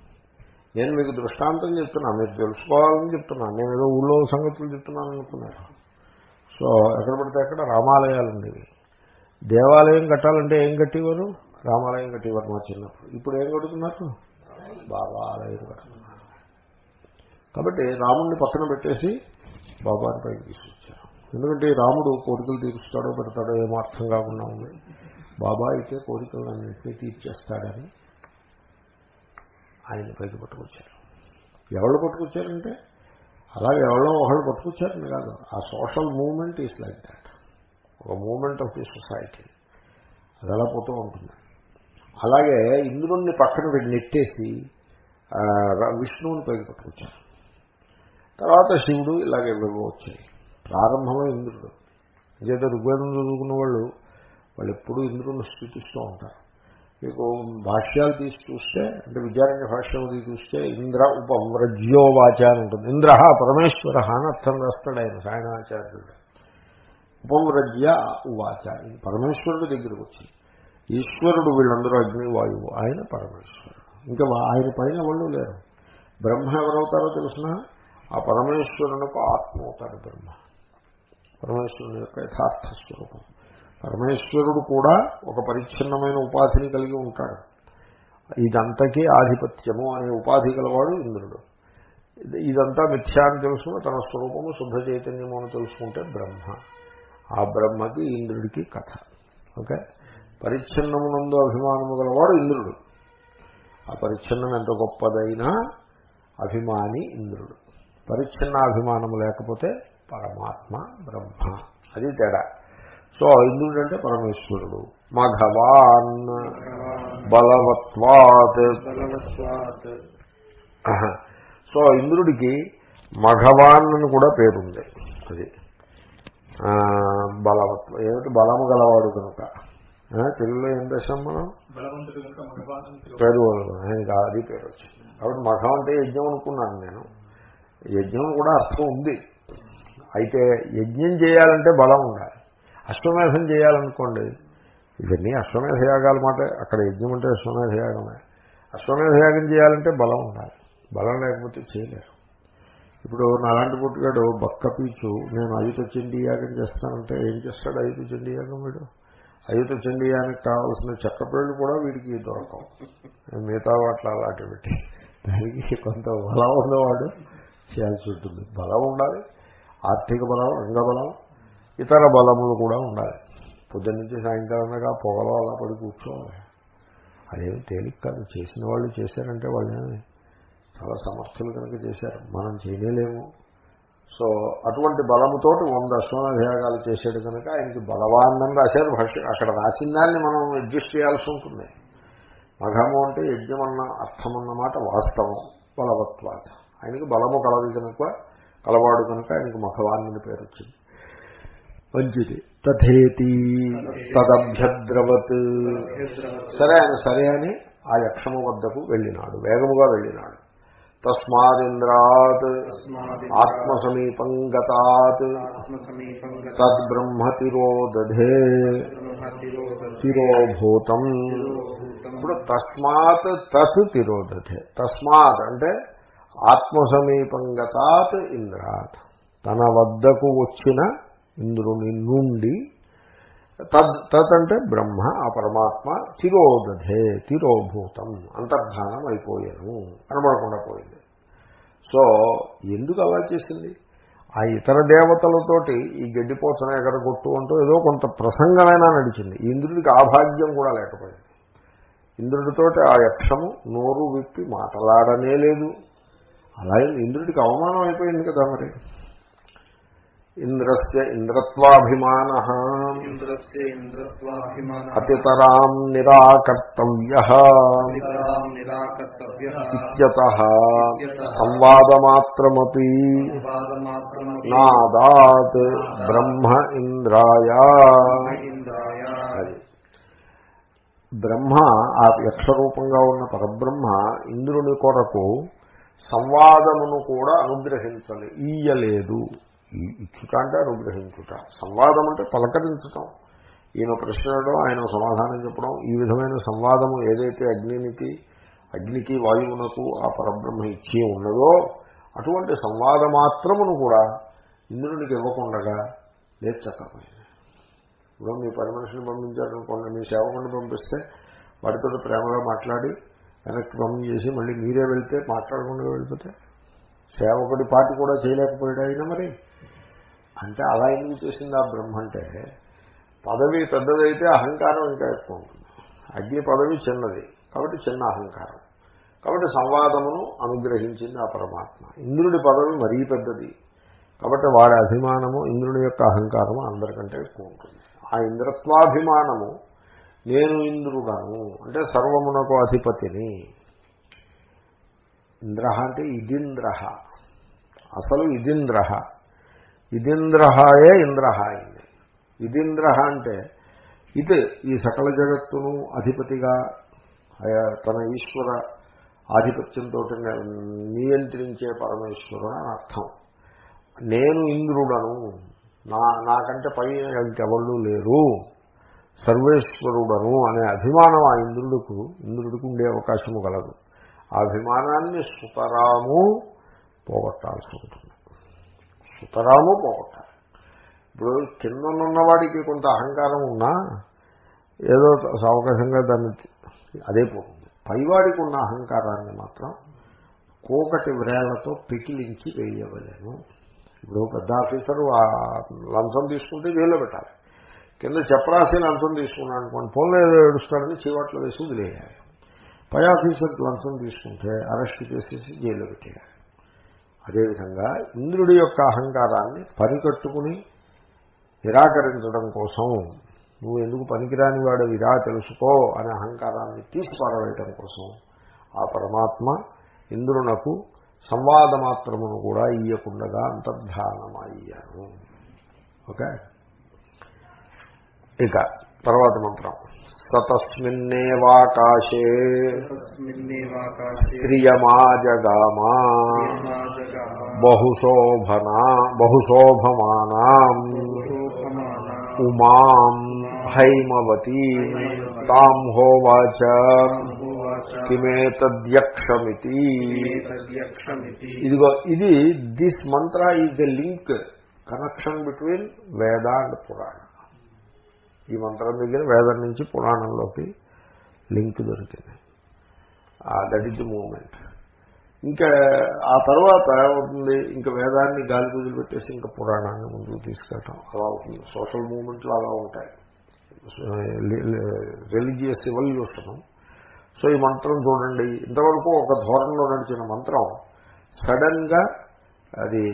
నేను మీకు దృష్టాంతం చెప్తున్నా మీరు తెలుసుకోవాలని చెప్తున్నాను నేను ఏదో ఊళ్ళో సంగతులు చెప్తున్నాను అనుకున్నాను. సో ఎక్కడ పడితే అక్కడ రామాలయాలు ఉండేవి. దేవాలయం కట్టాలంటే ఏం కట్టేవారు? రామాలయం కట్టేవారు మా చిన్నప్పుడు. ఇప్పుడు ఏం కడుతున్నారు? బాబాలయం కడుతున్నారు. కాబట్టి రాముడిని పక్కన పెట్టేసి బాబాని పైకి తీసుకొచ్చారు. ఎందుకంటే రాముడు కోరికలు తీరుస్తాడో పెడతాడో ఏమో అర్థం కాకుండా ఉంది. బాబా అయితే కోరికలన్నింటినీ తీర్చేస్తాడని ఆయన పైకి పట్టుకొచ్చారు. ఎవరు పట్టుకొచ్చారంటే? అలాగే ఎవరో ఒకళ్ళు పట్టుకొచ్చారని కాదు. ఆ social movement is like that ఒక మూమెంట్ ఆఫ్ ది సొసైటీ అది అలా పోతూ ఉంటుంది. అలాగే ఇంద్రుణ్ణి పక్కన పెట్టి నెట్టేసి విష్ణువుని పైకి పట్టుకొచ్చారు. తర్వాత శివుడు ఇలాగే వచ్చాయి. ప్రారంభంలో ఇంద్రుడు. ఏదైతే ఋగ్వేదం చదువుకున్న వాళ్ళు వాళ్ళు ఎప్పుడూ ఇంద్రుని స్థుతిస్తూ ఉంటారు. మీకు భాష్యాలు తీసి చూస్తే అంటే విద్యారణ్య భాష్యం తీసి చూస్తే ఇంద్ర ఉపవ్రజ్యో వాచ అని ఉంటుంది. ఇంద్ర పరమేశ్వర అని అర్థం రాస్తాడు ఆయన సాయణాచార్యుడు ఉపవ్రజ్య ఉవాచ. పరమేశ్వరుడు దగ్గరకు వచ్చి ఈశ్వరుడు వీళ్ళందరూ అగ్ని వాయువు. ఆయన పరమేశ్వరుడు. ఇంకా ఆయన పైన వాళ్ళు లేరు. బ్రహ్మ ఎవరవుతారో తెలిసిన? ఆ పరమేశ్వరునకు ఆత్మ అవుతాడు బ్రహ్మ. పరమేశ్వరుని యొక్క యథార్థ స్వరూపం. పరమేశ్వరుడు కూడా ఒక పరిచ్ఛిన్నమైన ఉపాధిని కలిగి ఉంటాడు. ఇదంతకీ ఆధిపత్యము అనే ఉపాధి గలవాడు ఇంద్రుడు. ఇదంతా మిథ్యా అని తెలుసుకుని తన స్వరూపము శుద్ధ చైతన్యము అని తెలుసుకుంటే బ్రహ్మ. ఆ బ్రహ్మకి ఇంద్రుడికి కథ. ఓకే? పరిచ్ఛిన్నమునందు అభిమానము గలవాడు ఇంద్రుడు. ఆ పరిచ్ఛిన్నం ఎంత గొప్పదైనా అభిమాని ఇంద్రుడు. పరిచ్ఛిన్న అభిమానము లేకపోతే పరమాత్మ బ్రహ్మ. అది తేడా. సో ఇంద్రుడు అంటే పరమేశ్వరుడు. మఘవాన్ బలవత్వాత్. సో ఇంద్రుడికి మఘవాన్ అని కూడా పేరుంది అది. బలవత్వ ఏమిటి? బలము గలవాడు కనుక. తెలుగులో ఏం దేశం మనం? పేరు ఆయనకి అది పేరు వచ్చింది. కాబట్టి మఘం అంటే యజ్ఞం అనుకున్నాను నేను. యజ్ఞం కూడా అర్థం ఉంది. అయితే యజ్ఞం చేయాలంటే బలం ఉండాలి. అశ్వమేధం చేయాలనుకోండి ఇవన్నీ అశ్వమేధ యాగాల మాట అక్కడ యజ్ఞం అంటే అశ్వమేధ యాగమే అశ్వమేధ యాగం చేయాలంటే బలం ఉండాలి. బలం లేకపోతే చేయలేరు. ఇప్పుడు నాలాంటి పుట్టుగాడు బక్క పీచు నేను అయుత చండీ యాగం చేస్తానంటే ఏం చేస్తాడు అయుత చండీ యాగం వీడు? అయుత చండీయానికి కావాల్సిన చెక్కపేళ్ళు కూడా వీడికి దొరకవు. మిగతా వాట్ల అలాంటి పెట్టి దానికి కొంత బలం ఉన్నవాడు చేయాల్సి ఉంటుంది. బలం ఉండాలి. ఆర్థిక బలం రంగబలం ఇతర బలములు కూడా ఉండాలి. పొద్దున్న నుంచి సాయంకాలంగా పొగలో అలా పడి కూర్చోవాలి. అదేమి తేలిక కాదు. చేసిన వాళ్ళు చేశారంటే వాళ్ళేమి చాలా సమర్థులు కనుక చేశారు. మనం చేయలేము. సో అటువంటి బలముతోటి వంద అశ్వమధ్యాగాలు చేశాడు కనుక ఆయనకి బలవాన్నని రాశారు అక్కడ రాసిన దాన్ని మనం అడ్జస్ట్ చేయాల్సి ఉంటుంది. మఘము అంటే యజ్ఞం అన్న అర్థం అన్నమాట వాస్తవం బలవత్వాత ఆయనకి బలము కలదు కనుక కలవాడు కనుక ఆయనకు మఘవాన్ని పేరు వచ్చింది మంచిది తథేతి. తదభ్యద్రవత్. సరే ఆయన సరే అని ఆ యక్షము వద్దకు వెళ్ళినాడు. వేగముగా వెళ్ళినాడు. తస్మాదింద్రాత్. ఆత్మసమీపం గతాత్. తద్బ్రహ్మ తిరోదధే తిరోభూతం. ఇప్పుడు తస్మాత్ తత్ తిరోదధే. తస్మాత్ అంటే ఆత్మసమీపం గతాత్ ఇంద్రాత్. తన వద్దకు వచ్చిన ఇంద్రుని నుండి తద్ తత్ అంటే బ్రహ్మ ఆ పరమాత్మ తిరోదధే తిరోభూతం అంతర్ధానం అయిపోయాను కనబడకుండా పోయింది. సో ఎందుకు అలా చేసింది? ఆ ఇతర దేవతలతోటి ఈ గడ్డిపోచన ఎగరగొట్టు అంటూ ఏదో కొంత ప్రసంగమైనా నడిచింది. ఇంద్రుడికి ఆ భాగ్యం కూడా లేకపోయింది. ఇంద్రుడితోటి ఆ యక్షము నోరు విప్పి మాట్లాడనే లేదు. అలా ఇంద్రుడికి అవమానం అయిపోయింది కదా మరి? ఇంద్రస్య ఇంద్రత్వాభిమాన. అతితరాం నిరాకర్తవ్య. పాదమాత్రమపి నాదాత్ బ్రహ్మ ఇంద్రాయ. బ్రహ్మ ఆ యక్షరూపంగా ఉన్న పరబ్రహ్మ ఇంద్రుని కొరకు సంవాదమును కూడా అనుగ్రహించలే. ఈయలేదు. ఇచ్చుట అంటే అనుగ్రహించుట సంవాదం అంటే పలకరించటం. ఈయన ప్రశ్నడం ఆయన సమాధానం చెప్పడం ఈ విధమైన సంవాదము ఏదైతే అగ్నికి అగ్నికి వాయువునకు ఆ పరబ్రహ్మ ఇచ్చి ఉన్నదో అటువంటి సంవాద మాత్రమును కూడా ఇంద్రునికి ఇవ్వకుండగా నేర్చకపోయింది ఇప్పుడు మీ పని మనిషిని పంపించారనుకోండి మీ సేవకుని పంపిస్తే వాడితో ప్రేమగా మాట్లాడి వెనక్కి పంపించేసి మళ్ళీ మీరే వెళ్తే మాట్లాడకుండా వెళ్ళిపోతే సేవకుడి పాటి కూడా చేయలేకపోయాడు అయినా మరి. అంటే అలా ఎందుకు చేసింది ఆ బ్రహ్మ అంటే పదవి పెద్దదైతే అహంకారం ఇంకా ఎక్కువ ఉంటుంది. అగ్ని పదవి చిన్నది కాబట్టి చిన్న అహంకారం. కాబట్టి సంవాదమును అనుగ్రహించింది ఆ పరమాత్మ. ఇంద్రుడి పదవి మరీ పెద్దది. కాబట్టి వాడి అభిమానము ఇంద్రుడి యొక్క అహంకారము అందరికంటే ఎక్కువ ఉంటుంది. ఆ ఇంద్రత్వాభిమానము నేను ఇంద్రుడను అంటే సర్వమునకు అధిపతిని. ఇంద్ర అంటే ఇదింద్ర అసలు ఇదింద్ర ఇదింద్రహాయే ఇంద్ర అయింది ఇదింద్ర అంటే ఇది ఈ సకల జగత్తును అధిపతిగా తన ఈశ్వర ఆధిపత్యంతో నియంత్రించే పరమేశ్వరుడు అని అర్థం. నేను ఇంద్రుడను నా నాకంటే పై ఇంకెవళ్ళు లేరు సర్వేశ్వరుడను అనే అభిమానం ఆ ఇంద్రుడికి ఇంద్రుడికి ఉండే అవకాశము కలదు ఆ అభిమానాన్ని సుతరాము పోగొట్టాల్సి ఉంటుంది. సుతరాము పోగొట్టాలి ఇప్పుడు కింద ఉన్నవాడికి కొంత అహంకారం ఉన్నా ఏదో అవకాశంగా దాన్ని అదే పోతుంది. పైవాడికి ఉన్న అహంకారాన్ని మాత్రం కోకటి వ్రేళ్ళతో పికిలించి వేయవలేను. ఇప్పుడు పెద్ద ఆఫీసరు ఆ లంచం తీసుకుంటే జైల్లో పెట్టాలి. కింద చెప్పరాసి లంచం తీసుకున్నాను అనుకోండి ఫోన్లో ఏదో ఏడుస్తాడని చీవాట్లు వేసి వదిలేయాలి. పై ఆఫీసర్కి లంచం తీసుకుంటే అరెస్ట్ చేసేసి జైల్లో పెట్టేయాలి. అదేవిధంగా ఇంద్రుడి యొక్క అహంకారాన్ని పనికట్టుకుని నిరాకరించడం కోసం నువ్వు ఎందుకు పనికిరాని వాడు ఇరా తెలుసుకో అనే అహంకారాన్ని తీసుకురావేయటం కోసం ఆ పరమాత్మ ఇంద్రునకు సంవాద మాత్రమును కూడా ఇయ్యకుండగా అంతర్ధానమయ్యాను ఓకే? ఇక తర్వాత మంత్రం. తస్మిన్నేవాకాశే క్రియమాజగామా జగామ బహుశోభనా బహుశోభమానాం. ఉమాం హైమవతీ. తాం హోవాచ. కిమేతద్యక్షమితి. తద్యక్షమితి ఇదిగో ఇది this mantra is the link connection between Veda and Purana ఈ మంత్రం దగ్గర వేదం నుంచి పురాణంలోకి లింక్ దొరికింది. దట్ ఈజ్ ది మూమెంట్ ఇంకా ఆ తర్వాత ఏమవుతుంది? ఇంకా వేదాన్ని గాలి గుజులు పెట్టేసి ఇంకా పురాణాన్ని ముందుకు తీసుకెళ్ళటం. అలా అవుతుంది. సోషల్ మూమెంట్లు అలా ఉంటాయి. రిలీజియస్ ఎవల్యూషన్ సో ఈ మంత్రం చూడండి. ఇంతవరకు ఒక ధోరణిలో నడిచిన మంత్రం సడన్గా అది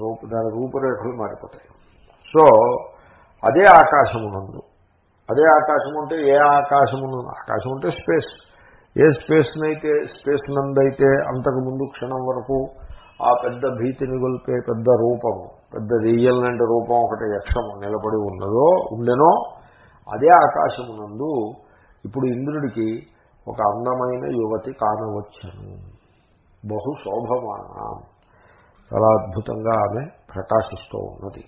రూప దాని రూపురేఖలు మారిపోతాయి. సో అదే ఆకాశమునందు. అదే ఆకాశం అంటే ఏ ఆకాశమును ఆకాశం అంటే స్పేస్. ఏ స్పేస్నైతే స్పేస్ నందైతే అంతకు ముందు క్షణం వరకు ఆ పెద్ద భీతిని గొల్పే పెద్ద రూపము పెద్ద దెయ్యల్లాంటి రూపం ఒకటి యక్షము నిలబడి ఉన్నదో ఉండెనో అదే ఆకాశమునందు ఇప్పుడు ఇంద్రుడికి ఒక అందమైన యువతి కానవచ్చను. బహు శోభమాన. చాలా అద్భుతంగా ఆమె ప్రకాశిస్తూ ఉన్నది.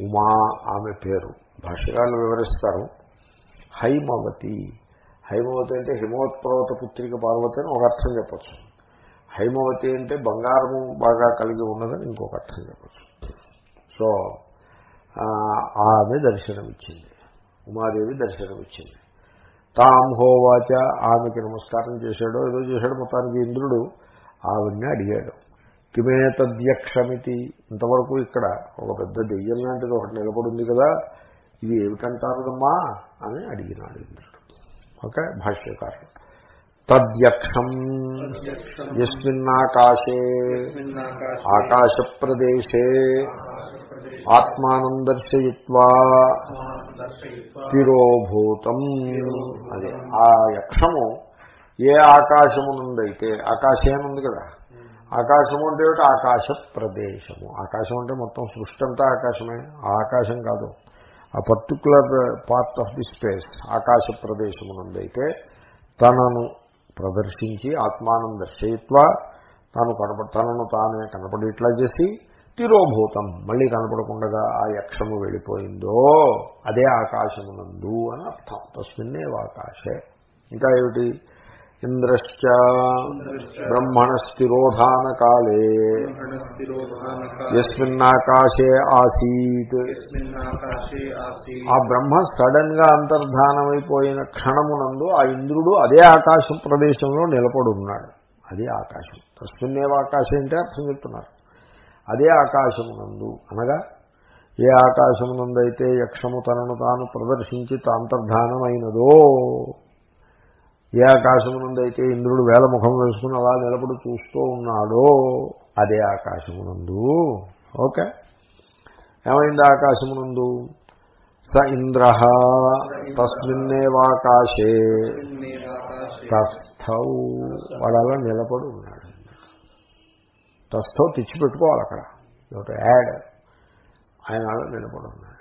ఉమా ఆమె పేరు. భాష్యకాలను వివరిస్తారు. హైమవతి. హైమవతి అంటే హిమవత్పర్వత పుత్రిక పార్వతి అని ఒక అర్థం చెప్పచ్చు. హైమవతి అంటే బంగారము బాగా కలిగి ఉన్నదని ఇంకొక అర్థం చెప్పచ్చు. సో ఆమె దర్శనమిచ్చింది. ఉమాదేవి దర్శనమిచ్చింది. తాం హోవాచ ఆమెకి నమస్కారం చేశాడో ఏదో చేశాడు మొత్తానికి ఇంద్రుడు ఆవిడ్ని అడిగాడు. కిమే తద్యక్షమితి ఇంతవరకు ఇక్కడ ఒక పెద్ద దెయ్యం లాంటిది ఒకటి నిలబడింది కదా ఇది ఏమిటంటారమ్మా అని అడిగినాడు ఇంద్రుడు. ఓకే భాష్యకారులు తద్యక్షం ఎస్మిన్నాకాశే ఆకాశ ప్రదేశే ఆత్మానం దర్శయిత్వా తిరోభూతం. అదే ఆ యక్షము ఏ ఆకాశము నుండైతే ఆకాశం ఉంది కదా. ఆకాశము అంటే ఆకాశ ప్రదేశము ఆకాశం అంటే మొత్తం సృష్టి అంతా ఆకాశమే. ఆకాశం కాదు. ఆ particular part of the space ఆకాశ ప్రదేశము నుండైతే తనను ప్రదర్శించి ఆత్మానం దర్శయిత్వ తాను కనప తనను తానే కనపడేట్లా చేసి తిరోభూతం మళ్ళీ కనపడకుండా ఆ యక్షము వెళ్ళిపోయిందో అదే ఆకాశమునందు అని అర్థం. తస్మిన్నే ఆకాశే ఇంకా ఏమిటి? ఇంద్రశ్చ బ్రహ్మణస్థిరోధాన కాలే ఎస్మిన్నాకాశే ఆసీత్. ఆ బ్రహ్మ సడన్గా అంతర్ధానమైపోయిన క్షణమునందు ఆ ఇంద్రుడు అదే ఆకాశం ప్రదేశంలో నిలబడి ఉన్నాడు అదే ఆకాశం. తస్మిన్నేవ ఆకాశం అంటే అర్థం చెప్తున్నారు. అదే ఆకాశమునందు అనగా ఏ ఆకాశమునందైతే యక్షము తనను తాను ప్రదర్శించి అంతర్ధానమైనదో ఏ ఆకాశమునందైతే ఇంద్రుడు వేల ముఖం వేసుకుని అలా నిలబడి చూస్తూ ఉన్నాడో అదే ఆకాశమునందు. ఓకే? ఏమైంది ఆకాశమునందు? స ఇంద్ర తస్మిన్నేవాకాశే తస్థౌ. వాడు అలా నిలబడి ఉన్నాడు. తస్థౌ తెచ్చిపెట్టుకోవాలి అక్కడ. ఒకటి యాడ్. ఆయన అలా నిలబడి ఉన్నాడు.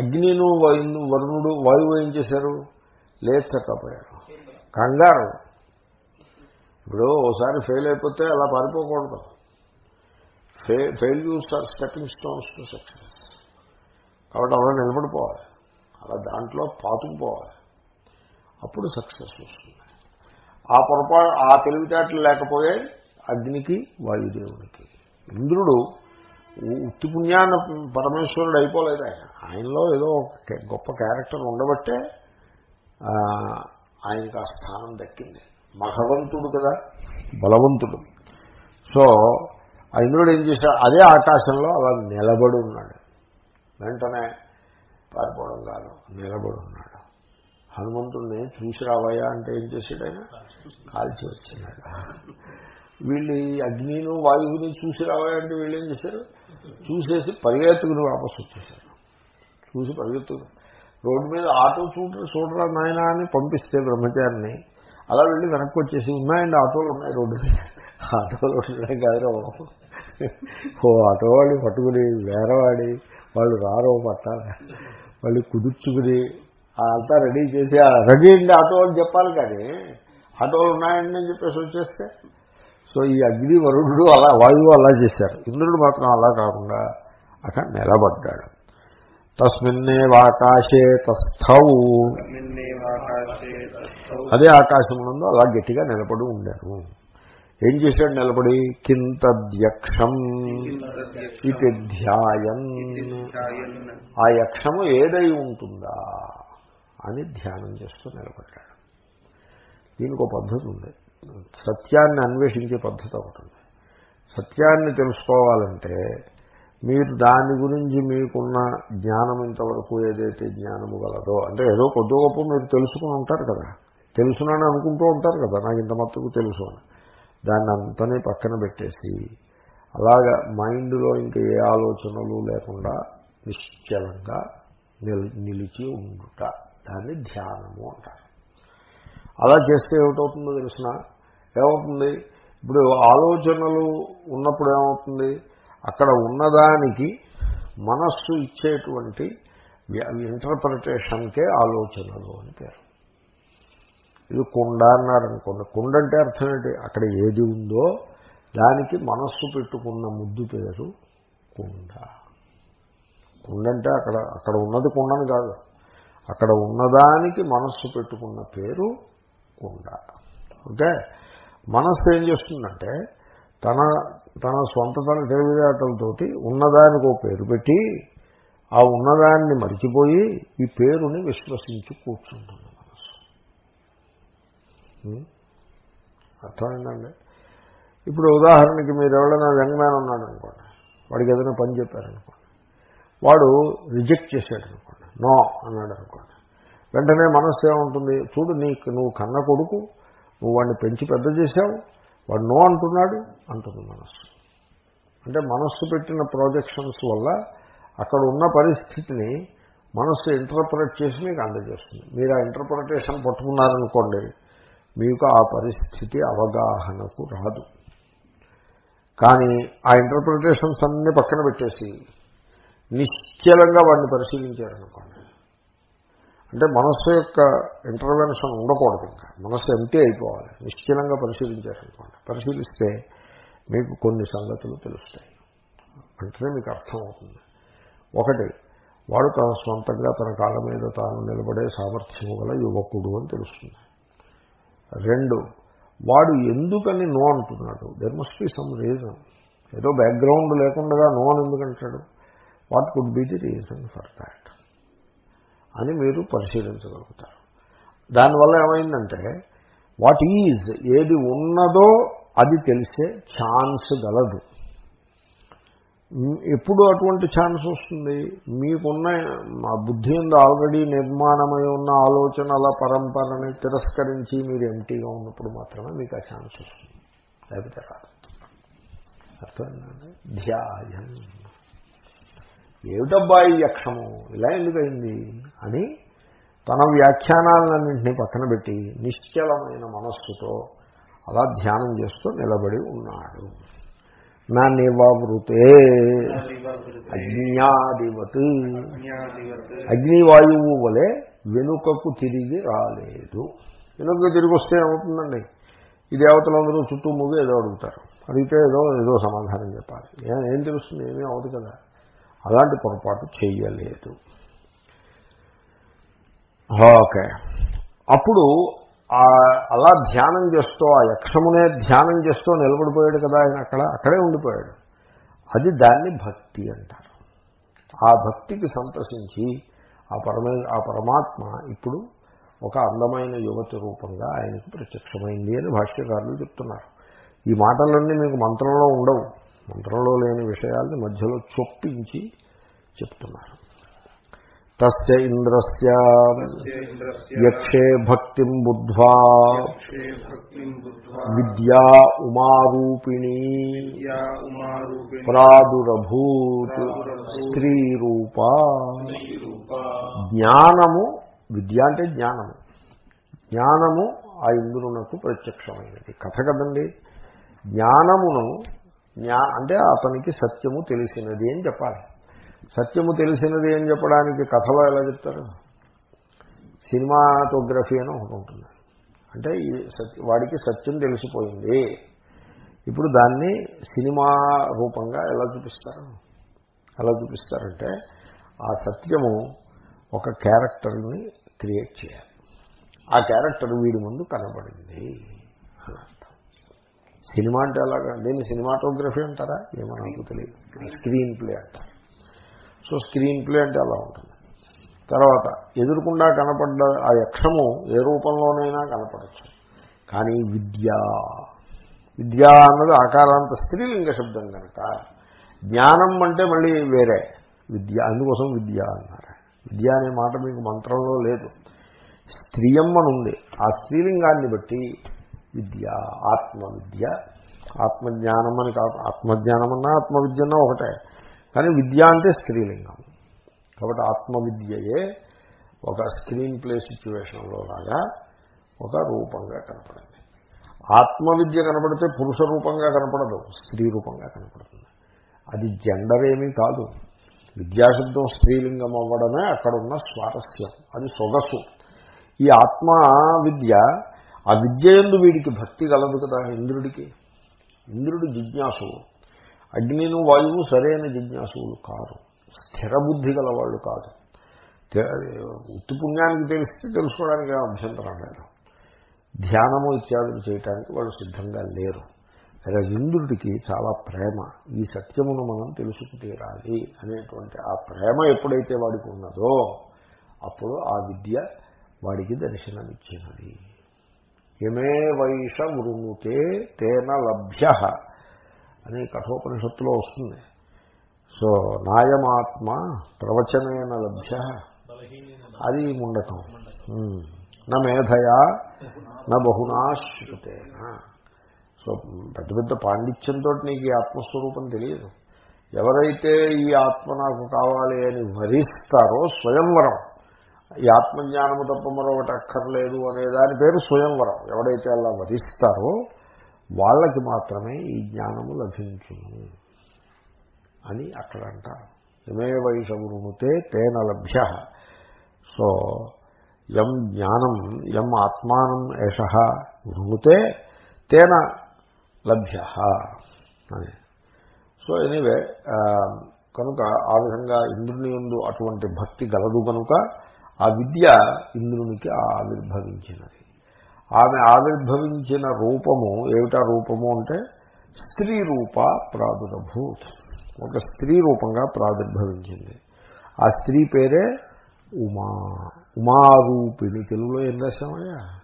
అగ్నిను వరుణుడు వాయువు ఏం చేశారు? లేచకపోయాడు. కంగారు. ఇప్పుడు ఓసారి ఫెయిల్ అయిపోతే అలా పారిపోకూడదు. ఫె fail are stepping stones to success. కాబట్టి అలా నిలబడిపోవాలి. అలా దాంట్లో పాతుకుపోవాలి. అప్పుడు సక్సెస్ వస్తుంది. ఆ పొరపాటు ఆ తెలివితేటలు లేకపోయే అగ్నికి వాయుదేవునికి. ఇంద్రుడు ఉత్తి పుణ్యాన్న పరమేశ్వరుడు అయిపోలేదు ఆయన. ఆయనలో ఏదో ఒక గొప్ప క్యారెక్టర్ ఉండబట్టే ఆయనకు ఆ స్థానం దక్కింది. మహవంతుడు కదా బలవంతుడు. సో ఆ ఇంద్రుడు ఏం చేశాడు? అదే ఆకాశంలో అలా నిలబడి ఉన్నాడు. వెంటనే పారిపోవడం కాదు నిలబడి ఉన్నాడు. హనుమంతుడిని చూసి రావయ్యా అంటే ఏం చేశాడు ఆయన? కాల్చి వచ్చినాడు. వీళ్ళు ఈ అగ్నిను వాయువుని చూసి రావయ్యా అంటే వీళ్ళు ఏం చేశారు? చూసేసి పరిగెత్తుకుని వాపసు వచ్చేసారు చూసి పరిగెత్తుకుని రోడ్డు మీద ఆటో చూడరు చూడరా నాయన అని పంపిస్తే బ్రహ్మచారిని అలా వెళ్ళి వెనక్కి వచ్చేసి ఉన్నాయండి ఆటోలు ఉన్నాయి రోడ్డు మీద. ఆటోలు ఉండడం కాదు ఓ ఆటో వాళ్ళు పట్టుకుని వేరవాడి వాళ్ళు రారో పట్టాలి వాళ్ళు కుదుర్చుకుని అంతా రెడీ చేసి రెడీ అండి ఆటో అని చెప్పాలి కానీ ఆటోలు ఉన్నాయండి అని చెప్పేసి వచ్చేస్తే సో ఈ అగ్ని వరుణుడు అలా వాయువు అలా చేశారు. ఇంద్రుడు మాత్రం అలా కాకుండా అక్కడ నిలబడ్డాడు. తస్మిన్నేవాకాశే తస్థౌ. అదే ఆకాశమునందు అలా గట్టిగా నిలబడి ఉండారు ఏం చేశాడు నిలబడి? కింతద్యక్షం ఇది ధ్యాయన్ ఆ యక్షము ఏదై ఉంటుందా అని ధ్యానం చేస్తూ నిలబడ్డాడు. దీనికి ఒక పద్ధతి ఉంది. సత్యాన్ని అన్వేషించే పద్ధతి ఒకటి ఉంది. సత్యాన్ని తెలుసుకోవాలంటే మీరు దాని గురించి మీకున్న జ్ఞానం ఇంతవరకు ఏదైతే జ్ఞానము గలదో అంటే ఏదో కొద్ది గొప్ప మీరు తెలుసుకుని ఉంటారు కదా. తెలుసునని అనుకుంటూ ఉంటారు కదా నాకు ఇంత మత్తుకు తెలుసు అని. దాన్ని అంతనే పక్కన పెట్టేసి అలాగా మైండ్లో ఇంకా ఏ ఆలోచనలు లేకుండా నిశ్చలంగా నిలిచి ఉండుట. దాన్ని ధ్యానము అంటారు. అలా చేస్తే ఏమిటవుతుందో తెలిసిన? ఏమవుతుంది? ఇప్పుడు ఆలోచనలు ఉన్నప్పుడు ఏమవుతుంది? అక్కడ ఉన్నదానికి మనస్సు ఇచ్చేటువంటి ఇంటర్ప్రిటేషన్కే ఆలోచనలు అని పేరు. ఇది కుండ అన్నారనుకోండి. కుండ అంటే అర్థం ఏంటి? అక్కడ ఏది ఉందో దానికి మనస్సు పెట్టుకున్న ముద్దు పేరు కుండ. కుండ అంటే అక్కడ అక్కడ ఉన్నది కుండని కాదు. అక్కడ ఉన్నదానికి మనస్సు పెట్టుకున్న పేరు కుండ. ఓకే? మనస్సు ఏం చేస్తుందంటే తన తన సొంత తన తెలివితేటలతోటి ఉన్నదానికి ఒక పేరు పెట్టి ఆ ఉన్నదాన్ని మరిచిపోయి ఈ పేరుని విశ్వసించి కూర్చుంటుంది మనసు. అర్థమైందండి? ఇప్పుడు ఉదాహరణకి మీరు ఎవరైనా యంగ్ మ్యాన్ ఉన్నాడు అనుకోండి వాడికి ఏదైనా పని చెప్పారనుకోండి వాడు రిజెక్ట్ చేశాడు అనుకోండి నో అన్నాడు అనుకోండి వెంటనే మనస్సు ఏముంటుంది? చూడు నీకు నువ్వు కన్న కొడుకు నువ్వు వాడిని పెంచి పెద్ద చేశావు వాడు నో అంటున్నాడు అంటుంది మనస్సు. అంటే మనస్సు పెట్టిన ప్రాజెక్షన్స్ వల్ల అక్కడ ఉన్న పరిస్థితిని మనస్సు ఇంటర్ప్రిట్ చేసి మీకు అందజేస్తుంది. మీరు ఆ ఇంటర్ప్రిటేషన్ పట్టుకున్నారనుకోండి మీకు ఆ పరిస్థితి అవగాహనకు రాదు. కానీ ఆ ఇంటర్ప్రిటేషన్స్ అన్నీ పక్కన పెట్టేసి నిశ్చలంగా వాడిని పరిశీలించారనుకోండి అంటే మనస్సు యొక్క ఇంటర్వెన్షన్ ఉండకూడదు ఇంకా. మనస్సు ఎంటీ అయిపోవాలి. నిశ్చలంగా పరిశీలించారనుకోండి. పరిశీలిస్తే మీకు కొన్ని సంగతులు తెలుస్తాయి. వెంటనే మీకు అర్థమవుతుంది. ఒకటి వాడు తన స్వంతంగా తన కాళ్ళ మీద తాను నిలబడే సామర్థ్యం గల యువకుడు అని తెలుస్తుంది. రెండు వాడు ఎందుకని నో అంటున్నాడు? There must be some reason ఏదో బ్యాక్గ్రౌండ్ లేకుండా నో అని ఎందుకంటాడు what could be the reason for that అని మీరు పరిశీలించగలుగుతారు. దానివల్ల ఏమైందంటే వాట్ ఈజ్ ఏది ఉన్నదో అది తెలిసే ఛాన్స్ గలదు. ఎప్పుడు అటువంటి ఛాన్స్ వస్తుంది? మీకున్న మా బుద్ధి ఎందు ఆల్రెడీ నిర్మాణమై ఉన్న ఆలోచనల పరంపరని తిరస్కరించి మీరు ఎంటీగా ఉన్నప్పుడు మాత్రమే మీకు ఆ ఛాన్స్ వస్తుంది. లేకపోతే రాదు. అర్థమైందండి? ధ్యాయం. ఏమిటబ్బా ఈ యక్షము ఇలా ఎందుకైంది అని తన వ్యాఖ్యానాలన్నింటినీ పక్కన పెట్టి నిశ్చలమైన మనస్సుతో అలా ధ్యానం చేస్తూ నిలబడి ఉన్నాడు. నా నివృతే అజ్ఞాదివత్ అగ్నివాయువు వలె వెనుకకు తిరిగి రాలేదు. వెనుకకు తిరిగి వస్తే ఏమవుతుందండి? ఈ దేవతలందరూ చుట్టూ ముగి ఏదో అడుగుతారు. అడిగితే ఏదో ఏదో సమాధానం చెప్పాలి. ఏం తెలుస్తుంది? ఏమీ అవదు కదా. అలాంటి పొరపాటు చేయలేదు. ఓకే. అప్పుడు అలా ధ్యానం చేస్తూ ఆ యక్షమునే ధ్యానం చేస్తూ నిలబడిపోయాడు కదా ఆయన అక్కడ అక్కడే ఉండిపోయాడు. అది దాన్ని భక్తి అంటారు. ఆ భక్తికి సంతసించి ఆ పరమ ఆ పరమాత్మ ఇప్పుడు ఒక అందమైన యువతి రూపంగా ఆయనకు ప్రత్యక్షమైంది అని భాష్యకారులు చెప్తున్నారు. ఈ మాటలన్నీ మీకు మంత్రంలో ఉండవు. మంత్రంలో లేని విషయాల్ని మధ్యలో చొప్పించి చెప్తున్నారు. తస్య ఇంద్రస్య యక్షే భక్తిం బుద్ధ్వా విద్యా ఉమారూపిణీ ప్రాదురభూత్ స్త్రీరూప జ్ఞానము విద్య అంటే జ్ఞానము. జ్ఞానము ఆ ఇంద్రునకు ప్రత్యక్షమైనది. కథ కదండి? జ్ఞానమును జ్ఞా అంటే అతనికి సత్యము తెలిసినది అని చెప్పాలి. సత్యము తెలిసినది అని చెప్పడానికి కథలో ఎలా చెప్తారు? సినిమాటోగ్రఫీ అని ఒకటి ఉంటుంది. అంటే ఈ సత్య వాడికి సత్యం తెలిసిపోయింది. ఇప్పుడు దాన్ని సినిమా రూపంగా ఎలా చూపిస్తారు? ఎలా చూపిస్తారంటే ఆ సత్యము ఒక క్యారెక్టర్ని క్రియేట్ చేయాలి. ఆ క్యారెక్టర్ వీడి ముందు కనబడింది అని అర్థం. సినిమా అంటే అలాగా దీన్ని సినిమాటోగ్రఫీ అంటారా? ఏమో నాకు తెలియదు. స్క్రీన్ ప్లే అంటారు. సో స్క్రీన్ ప్లే అంటే అలా ఉంటుంది. తర్వాత ఎదురుకుండా కనపడ్డ ఆ యక్షము ఏ రూపంలోనైనా కనపడచ్చు. కానీ విద్య విద్య అన్నది ఆకారాంత స్త్రీలింగ శబ్దం కనుక జ్ఞానం అంటే మళ్ళీ వేరే. విద్య అందుకోసం విద్య అన్నారు. విద్య అనే మాట మీకు మంత్రంలో లేదు. స్త్రీయం అని ఉంది. ఆ స్త్రీలింగాన్ని బట్టి విద్య ఆత్మవిద్య. ఆత్మజ్ఞానం అని కాదు ఆత్మజ్ఞానం అన్నా ఆత్మవిద్య అన్నా ఒకటే. కానీ విద్య అంటే స్త్రీలింగం కాబట్టి ఆత్మవిద్యయే ఒక స్క్రీన్ ప్లే సిచ్యువేషన్లో లాగా ఒక రూపంగా కనపడింది. ఆత్మవిద్య కనపడితే పురుష రూపంగా కనపడదు స్త్రీ రూపంగా కనపడుతుంది. అది జెండర్ ఏమీ కాదు. విద్యాశబ్దం స్త్రీలింగం అవ్వడమే అక్కడున్న స్వారస్యం. అది సొగసు. ఈ ఆత్మ విద్య ఆ విద్య ఎందు వీడికి భక్తి కలదు కదా ఇంద్రుడికి. ఇంద్రుడు జిజ్ఞాసు అగ్నిను వాయువు సరైన జిజ్ఞాసువులు కాదు స్థిర బుద్ధి గలవాళ్ళు కాదు. ఉత్తి పుణ్యానికి తెలిస్తే తెలుసుకోవడానికి అభ్యంతరం లేదు. ధ్యానము ఇత్యాదులు చేయటానికి వాళ్ళు సిద్ధంగా లేరు. ఇంద్రుడికి చాలా ప్రేమ. ఈ సత్యమును మనం తెలుసుకు తీరాలి అనేటువంటి ఆ ప్రేమ ఎప్పుడైతే వాడికి ఉన్నదో అప్పుడు ఆ విద్య వాడికి దర్శనమిచ్చినది. యమే వైష వృణుతే తేన లభ్య అని కఠోపనిషత్తులో వస్తుంది. సో నాయమాత్మ ప్రవచనైన లభ్య అది ముండకం. నా మేధయా నా బహునా శ్రుతేనా సో పెద్ద పెద్ద పాండిత్యంతో నీకు ఈ ఆత్మస్వరూపం తెలియదు. ఎవరైతే ఈ ఆత్మ నాకు కావాలి అని వరిస్తారో స్వయంవరం. ఈ ఆత్మజ్ఞానము తప్ప మరొకటి అక్కర్లేదు అనే దాని పేరు స్వయంవరం. ఎవడైతే అలా వరిస్తారో వాళ్ళకి మాత్రమే ఈ జ్ఞానము లభించును అని అక్కడ అంటారు. యమే వైషవృణుతే తేన లభ్య. సో యం జ్ఞానం యం ఆత్మానం ఏష వృణుతే తేన లభ్య. అని. సో ఎనీవే కనుక ఆ విధంగా ఇంద్రుని ఎందు అటువంటి భక్తి గలదు కనుక ఆ విద్య ఇంద్రునికి ఆవిర్భవించినది. ఆమె ఆవిర్భవించిన రూపము ఏమిటా రూపము అంటే స్త్రీ రూప ప్రాదురభూత్. ఒక స్త్రీ రూపంగా ప్రాదుర్భవించింది. ఆ స్త్రీ పేరే ఉమా. ఉమారూపిణి. తెలుగులో ఏం రాశామయ్యా?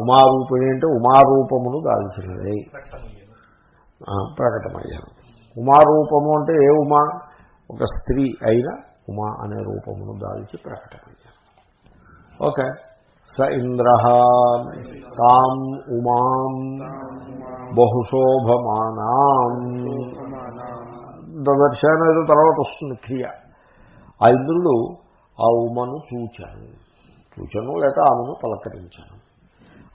ఉమారూపిణి అంటే ఉమారూపమును దాల్చినది ప్రకటమయ్యాను. ఉమారూపము అంటే ఏ ఉమా? ఒక స్త్రీ అయిన ఉమా అనే రూపమును దాల్చి ప్రకటమయ్యాను. ఓకే. స ఇంద్ర తాం ఉమాం బహుశోభమానా దర్శనం ఏదో తర్వాత వస్తుంది క్రియ. ఆ ఇంద్రుడు ఆ ఉమను చూచాను చూచాను లేక ఆమెను పలకరించాను.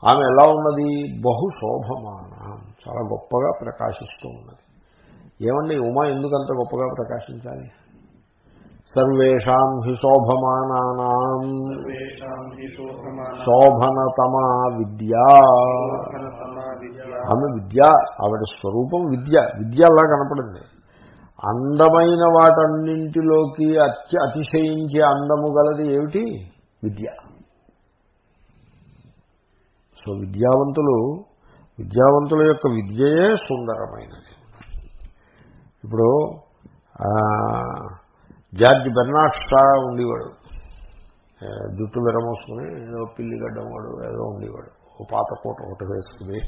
ఆమె ఎలా ఉన్నది? బహుశోభమాన. చాలా గొప్పగా ప్రకాశిస్తూ ఉన్నది. ఏమండి? ఉమ ఎందుకంత గొప్పగా ప్రకాశించాలి? సర్వేషాం హి శోభమానానాం. శోభమాన శోభనతమా విద్యా. ఆమె విద్య ఆవిడ స్వరూపం విద్య. విద్య అలా కనపడింది. అందమైన వాటన్నింటిలోకి అత్య అతిశయించే అందము గలది ఏమిటి? విద్య. సో విద్యావంతులు విద్యావంతుల యొక్క విద్యయే సుందరమైనది. ఇప్పుడు జార్జ్ బెర్నాడ్ షా ఉండేవాడు. జుట్టు విరమోసుకుని ఏదో పిల్లి గడ్డం వాడు ఏదో ఉండేవాడు. ఓ పాత కోట ఒకటి వేసుకుని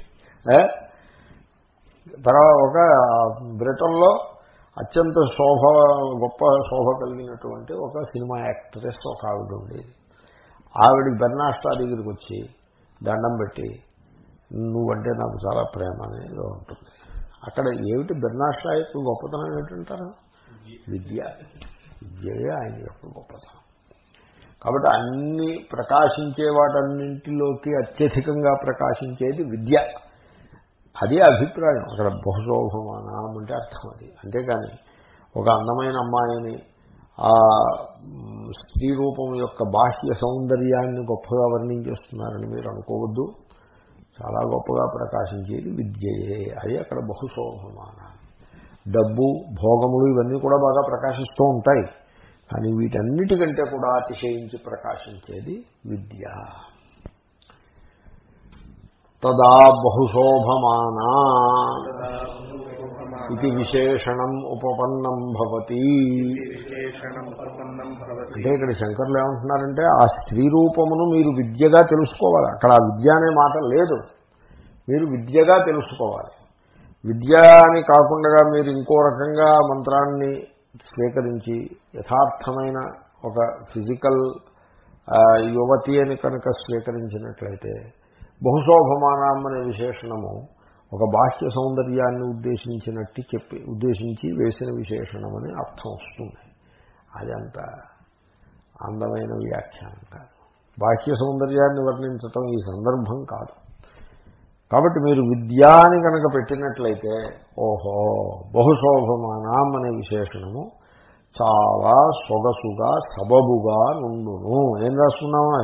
తర్వాత ఒక బ్రిటన్లో అత్యంత శోభ గొప్ప శోభ కలిగినటువంటి ఒక సినిమా యాక్ట్రెస్ ఒక ఆవిడ ఉండేది. ఆవిడ బెర్నాస్టా దగ్గరికి వచ్చి దండం పెట్టి నువ్వంటే నాకు చాలా ప్రేమ అనేది ఉంటుంది అక్కడ ఏమిటి బెర్నాస్టా యొక్క గొప్పతనం ఏమిటంటారు? విద్య. విద్యయే ఆయన యొక్క గొప్పతనం కాబట్టి అన్ని ప్రకాశించే వాటన్నింటిలోకి అత్యధికంగా ప్రకాశించేది విద్య. అది అభిప్రాయం. అక్కడ బహుశోభమానం అంటే అర్థం అది. అంతేకాని ఒక అందమైన అమ్మాయిని ఆ స్త్రీ రూపం యొక్క బాహ్య సౌందర్యాన్ని గొప్పగా వర్ణించేస్తున్నారని మీరు అనుకోవద్దు. చాలా గొప్పగా ప్రకాశించేది విద్యయే. అది అక్కడ బహుశోభమాన. డబ్బు భోగములు ఇవన్నీ కూడా బాగా ప్రకాశిస్తూ ఉంటాయి. కానీ వీటన్నిటికంటే కూడా అతిశయించి ప్రకాశించేది విద్య. తదా బహుశోభమానా ఇది విశేషణం ఉపపన్నం భవతి. అంటే ఇక్కడ శంకర్లు ఏమంటున్నారంటే ఆ స్త్రీ రూపమును మీరు విద్యగా తెలుసుకోవాలి. అక్కడ ఆ విద్య అనే మాట లేదు. మీరు విద్యగా తెలుసుకోవాలి. విద్య అని కాకుండా మీరు ఇంకో రకంగా మంత్రాన్ని స్వీకరించి యథార్థమైన ఒక ఫిజికల్ యువతి అని కనుక స్వీకరించినట్లయితే బహుశోభమానం అనే విశేషణము ఒక బాహ్య సౌందర్యాన్ని ఉద్దేశించినట్టు చెప్పి ఉద్దేశించి వేసిన విశేషణమని అర్థం వస్తుంది. అదంత అందమైన వ్యాఖ్యానం కాదు. బాహ్య సౌందర్యాన్ని వర్ణించటం ఈ సందర్భం కాదు. కాబట్టి మీరు విద్యాని కనుక పెట్టినట్లయితే ఓహో బహుశోభమానం అనే విశేషణము చాలా సొగసుగా సబబుగా నుండును. ఏం రాసుకున్నామా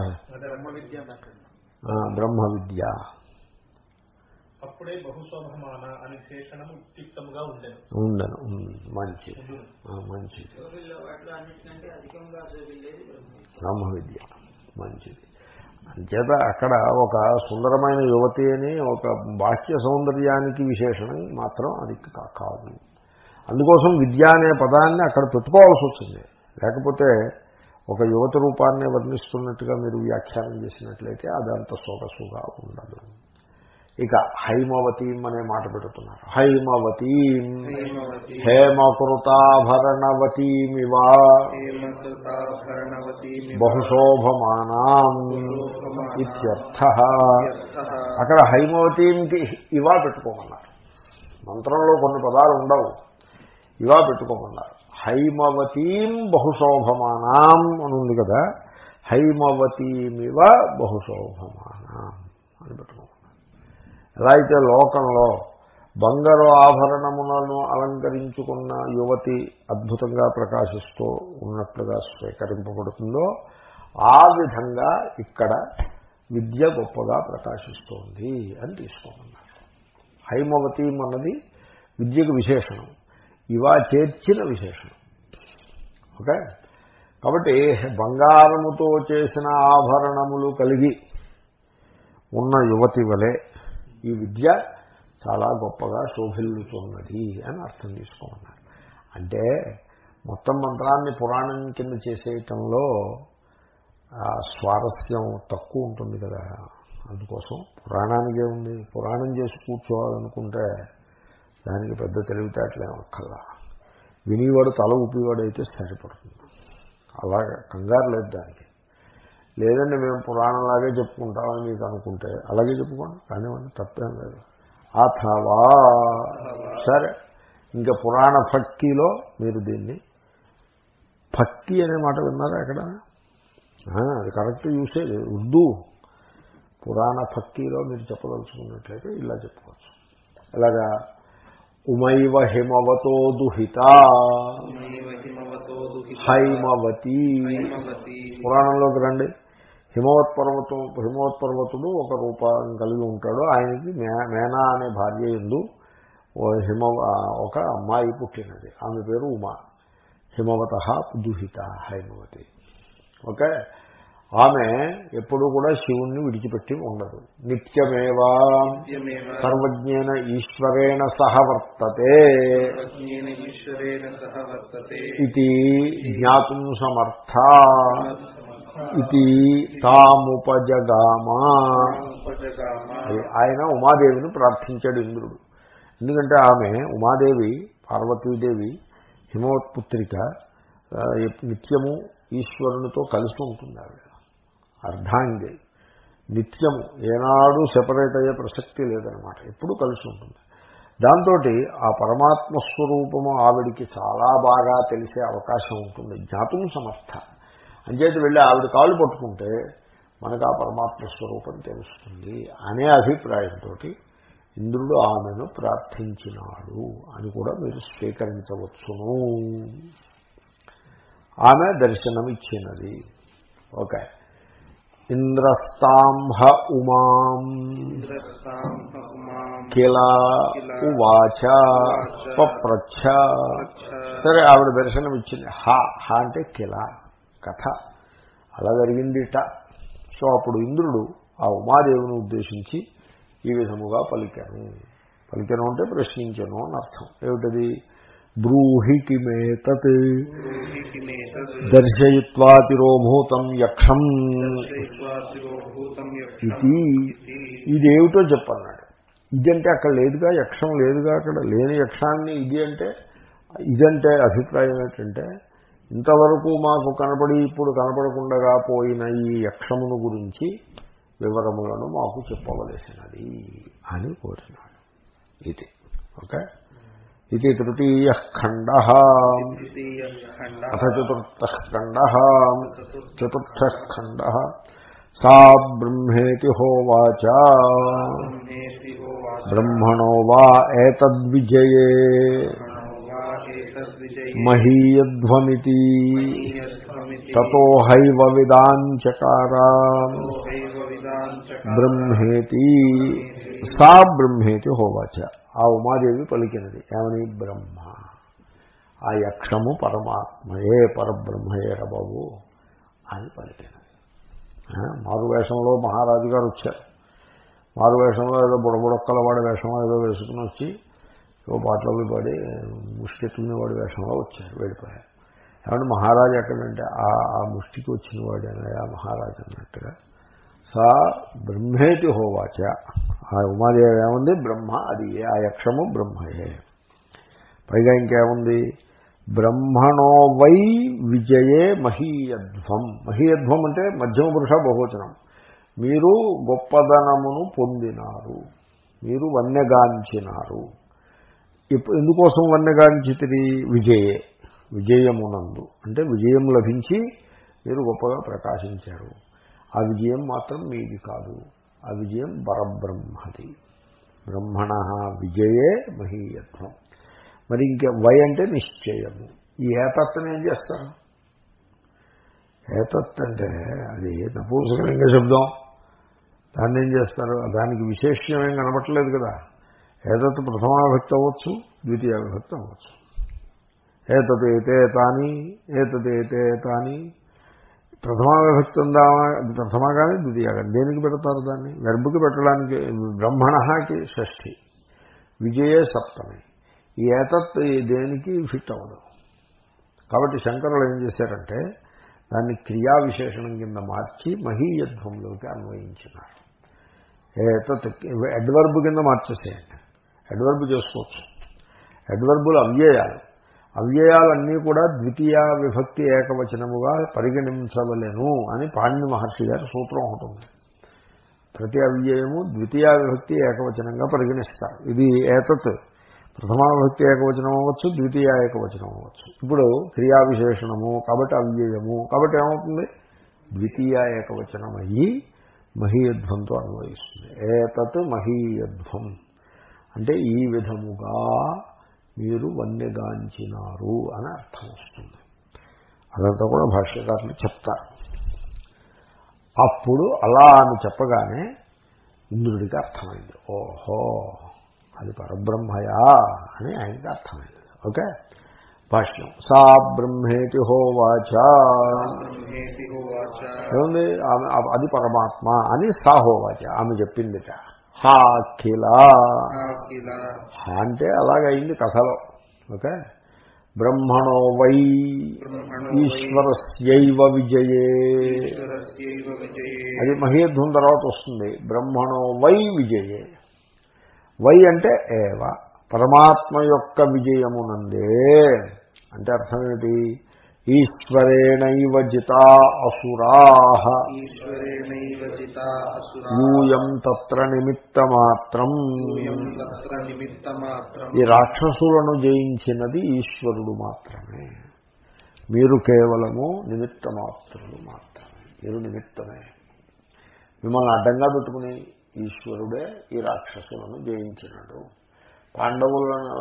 బ్రహ్మ విద్య అప్పుడే బహుశోభమాన అనే ఉండను. ఉమ్, మంచిది. బ్రహ్మ విద్య మంచిది. అంచేత అక్కడ ఒక సుందరమైన యువతి అని ఒక బాహ్య సౌందర్యానికి విశేషణం మాత్రం అది కాదు. అందుకోసం విద్య అనే పదాన్ని అక్కడ పెట్టుకోవాల్సి వచ్చింది. లేకపోతే ఒక యువత రూపాన్ని వర్ణిస్తున్నట్టుగా మీరు వ్యాఖ్యానం చేసినట్లయితే అది అంత సొగసుగా ఉండదు. ఇక హైమవతీం అనే మాట పెడుతున్నారు. హైమవతీం. హేమకృతాభరణవతీమివ. హేమకృతాభరణవతి బహుశోభమానాం ఇత్యర్థ. అక్కడ హైమవతీంకి ఇవా పెట్టుకోమన్నారు. మంత్రంలో కొన్ని పదాలు ఉండవు. ఇవా పెట్టుకోమన్నారు. హైమవతీం బహుశోభమానాం అని ఉంది కదా. హైమవతీమివ బహుశోభమానాం అని పెట్టుకోమన్నారు. ఎలా అయితే లోకంలో బంగారు ఆభరణములను అలంకరించుకున్న యువతి అద్భుతంగా ప్రకాశిస్తూ ఉన్నట్లుగా స్వీకరింపబడుతుందో ఆ విధంగా ఇక్కడ విద్య గొప్పగా ప్రకాశిస్తోంది అని తీసుకోమన్నారు. హైమవతి అన్నది విద్యకు విశేషణం. ఇవా చేర్చిన విశేషణం. ఓకే? కాబట్టి బంగారముతో చేసిన ఆభరణములు కలిగి ఉన్న యువతి వలె ఈ విద్య చాలా గొప్పగా శోభిల్లుతున్నది అని అర్థం చేసుకోమన్నారు. అంటే మొత్తం మంత్రాన్ని పురాణం కింద చేసేయటంలో ఆ స్వారస్యం తక్కువ ఉంటుంది కదా. అందుకోసం పురాణానికే ఉంది పురాణం చేసి కూర్చోవాలనుకుంటే దానికి పెద్ద తెలివితేటలే అక్కర్లా. వినివాడు తల ఊపివాడు అయితే సరిపడుతుంది. అలా కంగారు లేదు దానికి. లేదండి మేము పురాణంలాగే చెప్పుకుంటామని మీకు అనుకుంటే అలాగే చెప్పుకోండి కానివ్వండి తప్పేం లేదు. అథవా సరే. ఇంకా పురాణ భక్తిలో మీరు దీన్ని భక్తి అనే మాట విన్నారా ఎక్కడ? అది కరెక్ట్ యూసేజ్ ఉర్దూ పురాణ భక్తిలో మీరు చెప్పదలుచుకున్నట్లయితే ఇలా చెప్పుకోవచ్చు. ఎలాగా ఉమైవ హిమవతో దుహిత హైమవతి. పురాణంలోకి రండి. హిమవత్ పర్వతం హిమవత్ పర్వతుడు ఒక రూపం కలిగి ఉంటాడు. ఆయనకి మే- మేనా అనే భార్య ఎందు ఓ హిమ ఒక అమ్మాయి పుట్టినది. ఆమె పేరు ఉమా. హిమవత దుహిత హైమవతి. ఓకే? ఆమె ఎప్పుడు కూడా శివుణ్ణి విడిచిపెట్టి ఉండదు. నిత్యమేవా సర్వజ్ఞేన ఈశ్వరేణ సహ వర్తతే ఇది జ్ఞాతుం సమర్థ ఇది తాముపజగామా. ఆయన ఉమాదేవిని ప్రార్థించాడు ఇంద్రుడు. ఎందుకంటే ఆమె ఉమాదేవి పార్వతీదేవి హిమవత్పుత్రిక నిత్యము ఈశ్వరునితో కలిసి ఉంటుంది ఆవిడ. అర్ధాంగి. నిత్యము. ఏనాడు సెపరేట్ అయ్యే ప్రసక్తి లేదనమాట ఎప్పుడూ కలిసి ఉంటుంది. దాంతో ఆ పరమాత్మ స్వరూపము ఆవిడికి చాలా బాగా తెలిసే అవకాశం ఉంటుంది. జ్ఞాతం సమర్థ. అంచేది వెళ్ళి ఆవిడ కాళ్ళు పట్టుకుంటే మనకు ఆ పరమాత్మ స్వరూపం తెలుస్తుంది అనే అభిప్రాయంతో ఇంద్రుడు ఆమెను ప్రార్థించినాడు అని కూడా మీరు స్వీకరించవచ్చును. ఆమె దర్శనమిచ్చినది. ఓకే. ఇంద్రస్తాంహ ఉమాం. కిల ఉవాచ పప్రచ్ఛ. సరే ఆవిడ దర్శనం ఇచ్చింది హా హా అంటే కిల. కథ. అలా జరిగిందిట. సో అప్పుడు ఇంద్రుడు ఆ ఉమాదేవిని ఉద్దేశించి ఈ విధముగా పలికాను. పలికాను అంటే ప్రశ్నించను అని అర్థం. ఏమిటది? బ్రూహి కిమేతత్ బ్రూహికిమేతద్ దర్శయిత్వాతిరోభూతం యక్షం ఇది ఇదేమిటో చెప్పన్నాడు. ఇదంటే అక్కడ లేదుగా యక్షం లేదుగా అక్కడ లేని యక్షాన్ని ఇది అంటే ఇదంటే అభిప్రాయం ఏంటంటే ఇంతవరకు మాకు కనపడి ఇప్పుడు కనపడకుండా పోయిన ఈ యక్షమును గురించి వివరములను మాకు చెప్పవలసినది అని కోరినాడు. ఇది. ఓకే? ఇది తృతీయ ఖండ. అథ చతుర్థ ఖండ చతుర్థ ఖండ సా బ్రహ్మేతి హోవాచ బ్రహ్మణో వా ఏతద్విజయే. మహీయధ్వమితి యధ్వమితి తతో హైవ విదాంచకారా బ్రహ్మేతి సా బ్రహ్మేతి హోవాచ ఆ ఉమాదేవి పలికినది ఏమని? బ్రహ్మ. ఆ యక్షము పరమాత్మయే పరబ్రహ్మయే రబాబు అని పలికినది. ఆ, మారు వేషంలో మహారాజు గారు వచ్చారు. మారు వేషంలో ఏదో బుడబుడక్కల వాడి వేషమో ఏదో వేసుకుని వచ్చి సో పాటలు పాడి ముష్టితున్న వాడు వేషంలో వచ్చారు వెళ్ళిపోయారు. ఏమంటే మహారాజు ఎక్కడంటే ఆ ఆ ముష్టికి వచ్చిన వాడు ఆ మహారాజు అన్నట్టుగా. సా బ్రహ్మేతి హోవాచ. ఆ ఉమాదేవి ఏముంది? బ్రహ్మ అది ఏ ఆ యక్షము బ్రహ్మయే. పైగా ఇంకేముంది? బ్రహ్మణో వై విజయే మహీయధ్వం. మహీయధ్వం అంటే మధ్యమ పురుష బహువచనం. మీరు గొప్పదనమును పొందినారు. మీరు వన్యగాంచినారు ఇప్పుడు ఎందుకోసం వన్యగాంచితిరి విజయే? విజయమునందు. అంటే విజయం లభించి మీరు గొప్పగా ప్రకాశించారు. ఆ విజయం మాత్రం మీది కాదు. ఆ విజయం పరబ్రహ్మది. బ్రహ్మణ విజయే మహీయత్వం. మరి ఇంకా వై అంటే నిశ్చయము. ఈ ఏతత్వం ఏం చేస్తారు? ఏతత్ అంటే అది నపూంసకలింగ శబ్దం. దాన్ని ఏం చేస్తారు? దానికి విశేష్యం ఏం కనబట్టలేదు కదా. ఏతత్ ప్రథమావిభక్తి అవ్వచ్చు ద్వితీయావిభక్తి అవ్వచ్చు ఏతదేతే తాని ఏతదేతే తాని. ప్రథమావిభక్తి ఉందా అది ప్రథమ కానీ ద్వితీయ కానీ. దేనికి పెడతారు దాన్ని? వెర్బుకి పెట్టడానికి బ్రహ్మణకి షష్ఠి. విజయే సప్తమి. ఈ ఏతత్ దేనికి ఫిట్ అవ్వదు. కాబట్టి శంకరులు ఏం చేశారంటే దాన్ని క్రియా విశేషణం కింద మార్చి మహీయధ్వంలోకి అన్వయించినారు. ఏతత్ అడ్వర్బ్ కింద మార్చేసేయండి. అడ్వర్బ్ చేసుకోవచ్చు. అడ్వర్బులు అవ్యయాలు. అవ్యయాలన్నీ కూడా ద్వితీయ విభక్తి ఏకవచనముగా పరిగణించవలేను అని పాణ్య మహర్షి గారి సూత్రం ఒకటి ఉంది. ప్రతి అవ్యయము ద్వితీయ విభక్తి ఏకవచనంగా పరిగణిస్తారు. ఇది ఏతత్ ప్రథమా విభక్తి ఏకవచనం అవ్వచ్చు ద్వితీయ ఏకవచనం అవ్వచ్చు. ఇప్పుడు క్రియా విశేషణము కాబట్టి అవ్యయము కాబట్టి ఏమవుతుంది? ద్వితీయ ఏకవచనం అయ్యి మహీయధ్వంతో అన్వయిస్తుంది. ఏతత్ మహీయధ్వం. అంటే ఈ విధముగా మీరు వన్యగాంచినారు అని అర్థం వస్తుంది. అదంతా కూడా భాష్యకారులు చెప్తారు. అప్పుడు అలా అని చెప్పగానే ఇంద్రుడికి అర్థమైంది. ఓహో అది పరబ్రహ్మయా అని ఆయనకి అర్థమైంది. ఓకే? భాష్యం. సా బ్రహ్మేతి హోవాచ ఏముంది? అది పరమాత్మ అని సా హోవాచ ఆమె చెప్పిందిట. హా అఖిల అఖిల హా అంటే అలాగైంది కథలో. ఓకే? బ్రహ్మణో వై ఈశ్వరస్యైవ విజయే. ఈశ్వరస్యైవ విజయే. అది మహీధ్వం తర్వాత వస్తుంది. బ్రహ్మణో వై విజయే. వై అంటే ఏవ. పరమాత్మ యొక్క విజయమునందే. అంటే అర్థం ఏమిటి ఈశ్వరేణైవ జితా అసురా. ఈశ్వరేణైవ జితా అసురా. యూయం తత్ర నిమిత్తమాత్రం. యూయం తత్ర నిమిత్తమాత్రం. ఈ రాక్షసులను జయించినది ఈశ్వరుడు మాత్రమే. మీరు కేవలము నిమిత్తమాత్రులు మాత్రమే. మీరు నిమిత్తమే. మిమ్మల్ని అడ్డంగా పెట్టుకుని ఈశ్వరుడే ఈ రాక్షసులను జయించినాడు. పాండవులను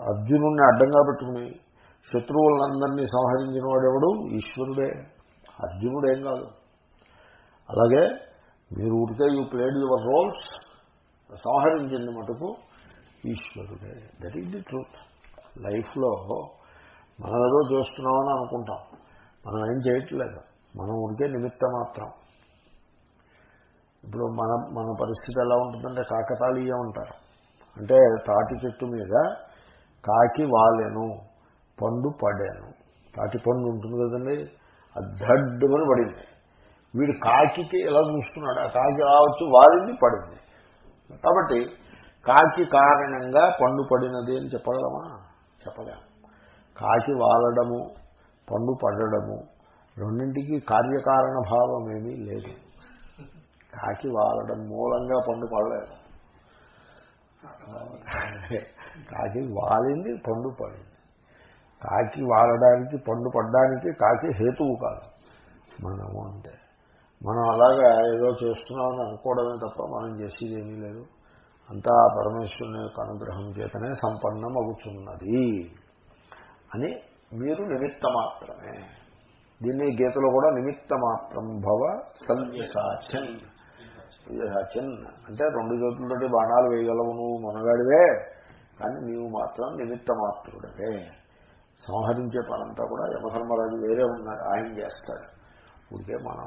అర్జునుడిని అడ్డంగా పెట్టుకుని శత్రువులందరినీ సంహరించిన వాడెవడు ఈశ్వరుడే. అర్జునుడేం కాదు. అలాగే మీరు ఉడితే యూ ప్లేడ్ యువర్ రోల్స్ సంహరించింది మటుకు ఈశ్వరుడే. దట్ ఈజ్ ది ట్రూత్ లైఫ్లో మనం ఏదో చేస్తున్నామని అనుకుంటాం. మనం ఏం చేయట్లేదు. మనం ఉడికే నిమిత్త మాత్రం. ఇప్పుడు మన మన పరిస్థితి ఎలా ఉంటుందంటే కాకతాళీయం అంటారు అంటే తాటి చెట్టు మీద కాకి వాలెను. పండు పడాను. తాటి పండు ఉంటుంది కదండి అద్దడ్డుమని పడింది. వీడు కాకి ఎలా చూస్తున్నాడు? ఆ కాకి రావచ్చు వారింది పడింది. కాబట్టి కాకి కారణంగా పండు పడినది అని చెప్పగలమా? చెప్పలేము కాకి వాలడము పండు పడడము రెండింటికి కార్యకారణ భావం ఏమీ లేదు. కాకి వాలడం మూలంగా పండు పడలేదు. కాకి వాలింది పండు పడింది. కాకి వాలడానికి పండు పడ్డానికి కాకి హేతువు కాదు. మనము అంటే. మనం అలాగా ఏదో చేస్తున్నామని అనుకోవడమే తప్ప మనం చేసేది ఏమీ లేదు. అంతా పరమేశ్వరుని యొక్క అనుగ్రహం చేతనే సంపన్నం అవుతున్నది అని మీరు నిమిత్త మాత్రమే దీన్ని గీతలో కూడా నిమిత్త మాత్రం భవ సవ్యసాచన్ సవ్యసాచన్ అంటే రెండు చేతులతోటి బాణాలు వేయగలవు నువ్వు మనగాడివే. కానీ నీవు మాత్రం నిమిత్త మాత్రుడవే సంహరించే పనంతా కూడా యమధర్మరాజు వేరే ఉన్నారు ఆయన చేస్తాడు. ఉంటే మనం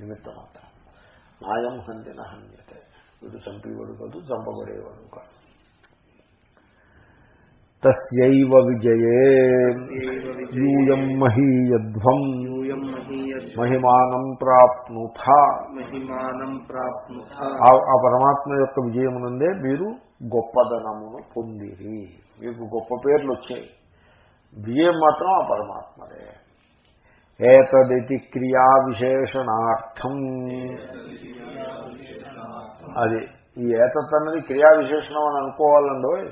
నిమిత్తం అంట నాయం హంతిన హన్యతే. వీడు చంపేవాడు కాదు చంపబడేవాడు కాదు. తస్యైవ విజయే. యూయం మహీయధ్వం. మహిమానం ప్రాప్నుథ. మహిమానం ప్రాప్నుథ ఆ- ఆ పరమాత్మ యొక్క విజయమునందే మీరు గొప్పదనమును పొందిరి. మీకు గొప్ప పేర్లు వచ్చాయి విజయం మాత్రం ఆ పరమాత్మదే. ఏతదితి క్రియా విశేషణార్థం అది ఈ ఏతత్ అన్నది క్రియా విశేషణం అని అనుకోవాలండి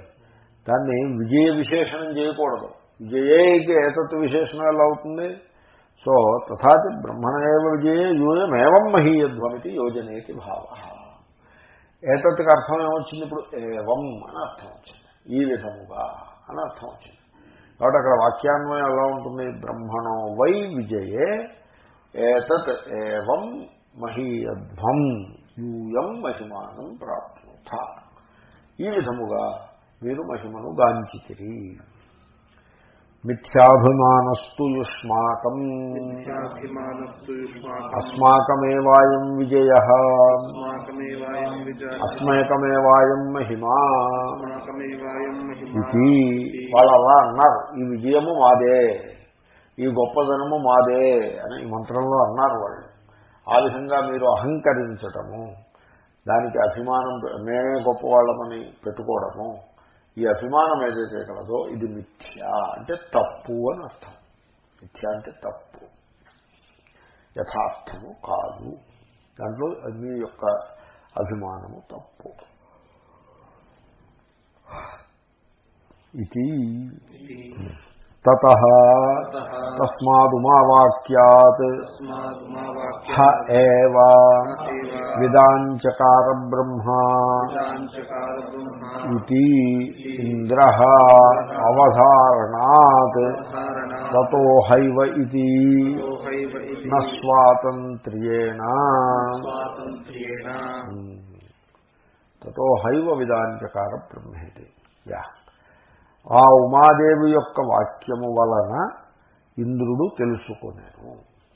దాన్ని విజయ విశేషణం చేయకూడదు విజయేకి ఏతత్ విశేషణం ఎలా అవుతుంది? సో తథాచి బ్రహ్మణేవ విజయే యూయమేవం మహీయధ్వమితి యోజనేతి భావ. ఏతత్కి అర్థం ఏమొచ్చింది ఇప్పుడు? ఏవం అని అర్థం వచ్చింది. ఈ విధముగా అని అర్థం వచ్చింది. కాబట్టి అక్కడ వాక్యాన్వయం ఎలా ఉంటుంది? బ్రహ్మణో వై విజయే ఏతత్ ఏవం మహీయధ్వం యూయం మహిమానం ప్రాప్నుథ ఈ విధముగా మీరు మహిమను గాంచితిరి. మిథ్యాభిమానస్తు యుష్మాకం. అస్మాకమేవాయం విజయ. అస్మాకమేవాయం మహిమా. ఇది వాళ్ళు అలా అన్నారు. ఈ విజయము మాదే. ఈ గొప్పదనము మాదే అని ఈ మంత్రంలో అన్నారు వాళ్ళు. ఆ విధంగా మీరు అహంకరించటము దానికి అభిమానం మేమే గొప్పవాళ్ళమని పెట్టుకోవడము ఈ అభిమానం ఏదైతే కలదో ఇది మిథ్య అంటే తప్పు అని అర్థం. మిథ్య అంటే తప్పు. యథార్థము కాదు. దాంట్లో మీ యొక్క అభిమానము తప్పు. ఇది తత తస్మాదుమావాక్యాత్ హ ఏవ విదాంచకార బ్రహ్మ ఇది ఇంద్ర అవధారణాత్ ధారణ తతో హైవ ఇది హైవ ఇది న స్వాతంత్ర్యేణ స్వాతంత్ర్యేణ తతో హైవ విదాంచకార బ్రహ్మేది యా ఆ ఉమాదేవి యొక్క వాక్యము వలన ఇంద్రుడు తెలుసుకునేను.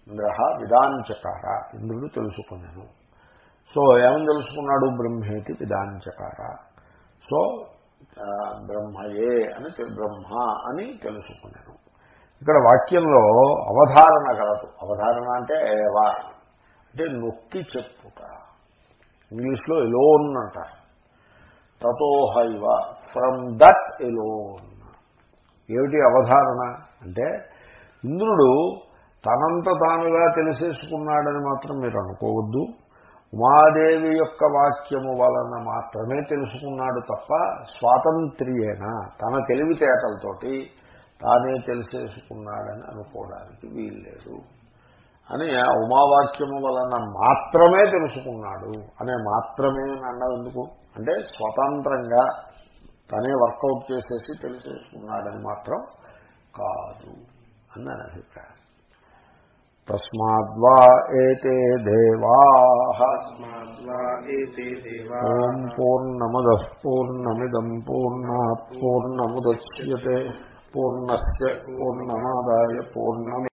ఇంద్ర విధాంచకార ఇంద్రుడు తెలుసుకునేను. సో ఏమని తెలుసుకున్నాడు? బ్రహ్మేతి విధాంచకార సో బ్రహ్మయే అని బ్రహ్మ అని తెలుసుకున్నాను ఇక్కడ వాక్యంలో అవధారణ కలదు. అవధారణ అంటే ఏవా అంటే నొక్కి చెప్పుట. ఇంగ్లీష్లో ఎలోన్ అంటారు. తతోహైవ ఫ్రమ్ దట్ ఎలోన్ ఏమిటి అవధారణ? అంటే ఇంద్రుడు తనంత తానుగా తెలిసేసుకున్నాడని మాత్రం మీరు అనుకోవద్దు. ఉమాదేవి యొక్క వాక్యము వలన మాత్రమే తెలుసుకున్నాడు తప్ప స్వాతంత్ర్యేన. తన తెలివితేటలతోటి తానే తెలిసేసుకున్నాడని అనుకోవడానికి వీల్లేదు. అని ఆ ఉమావాక్యము వలన మాత్రమే తెలుసుకున్నాడు. అనే మాత్రమే అన్నది ఎందుకు? అంటే స్వతంత్రంగా తనే వర్కౌట్ చేసేసి తెలిసేసుకున్నాడని మాత్రం కాదు అని నా అభిప్రాయం. తస్మాద్వా ఏతే దేవా. ఓం పూర్ణమద పూర్ణమిదం పూర్ణా పూర్ణముద్యతే. పూర్ణస్ పూర్ణమాదాయ పూర్ణమే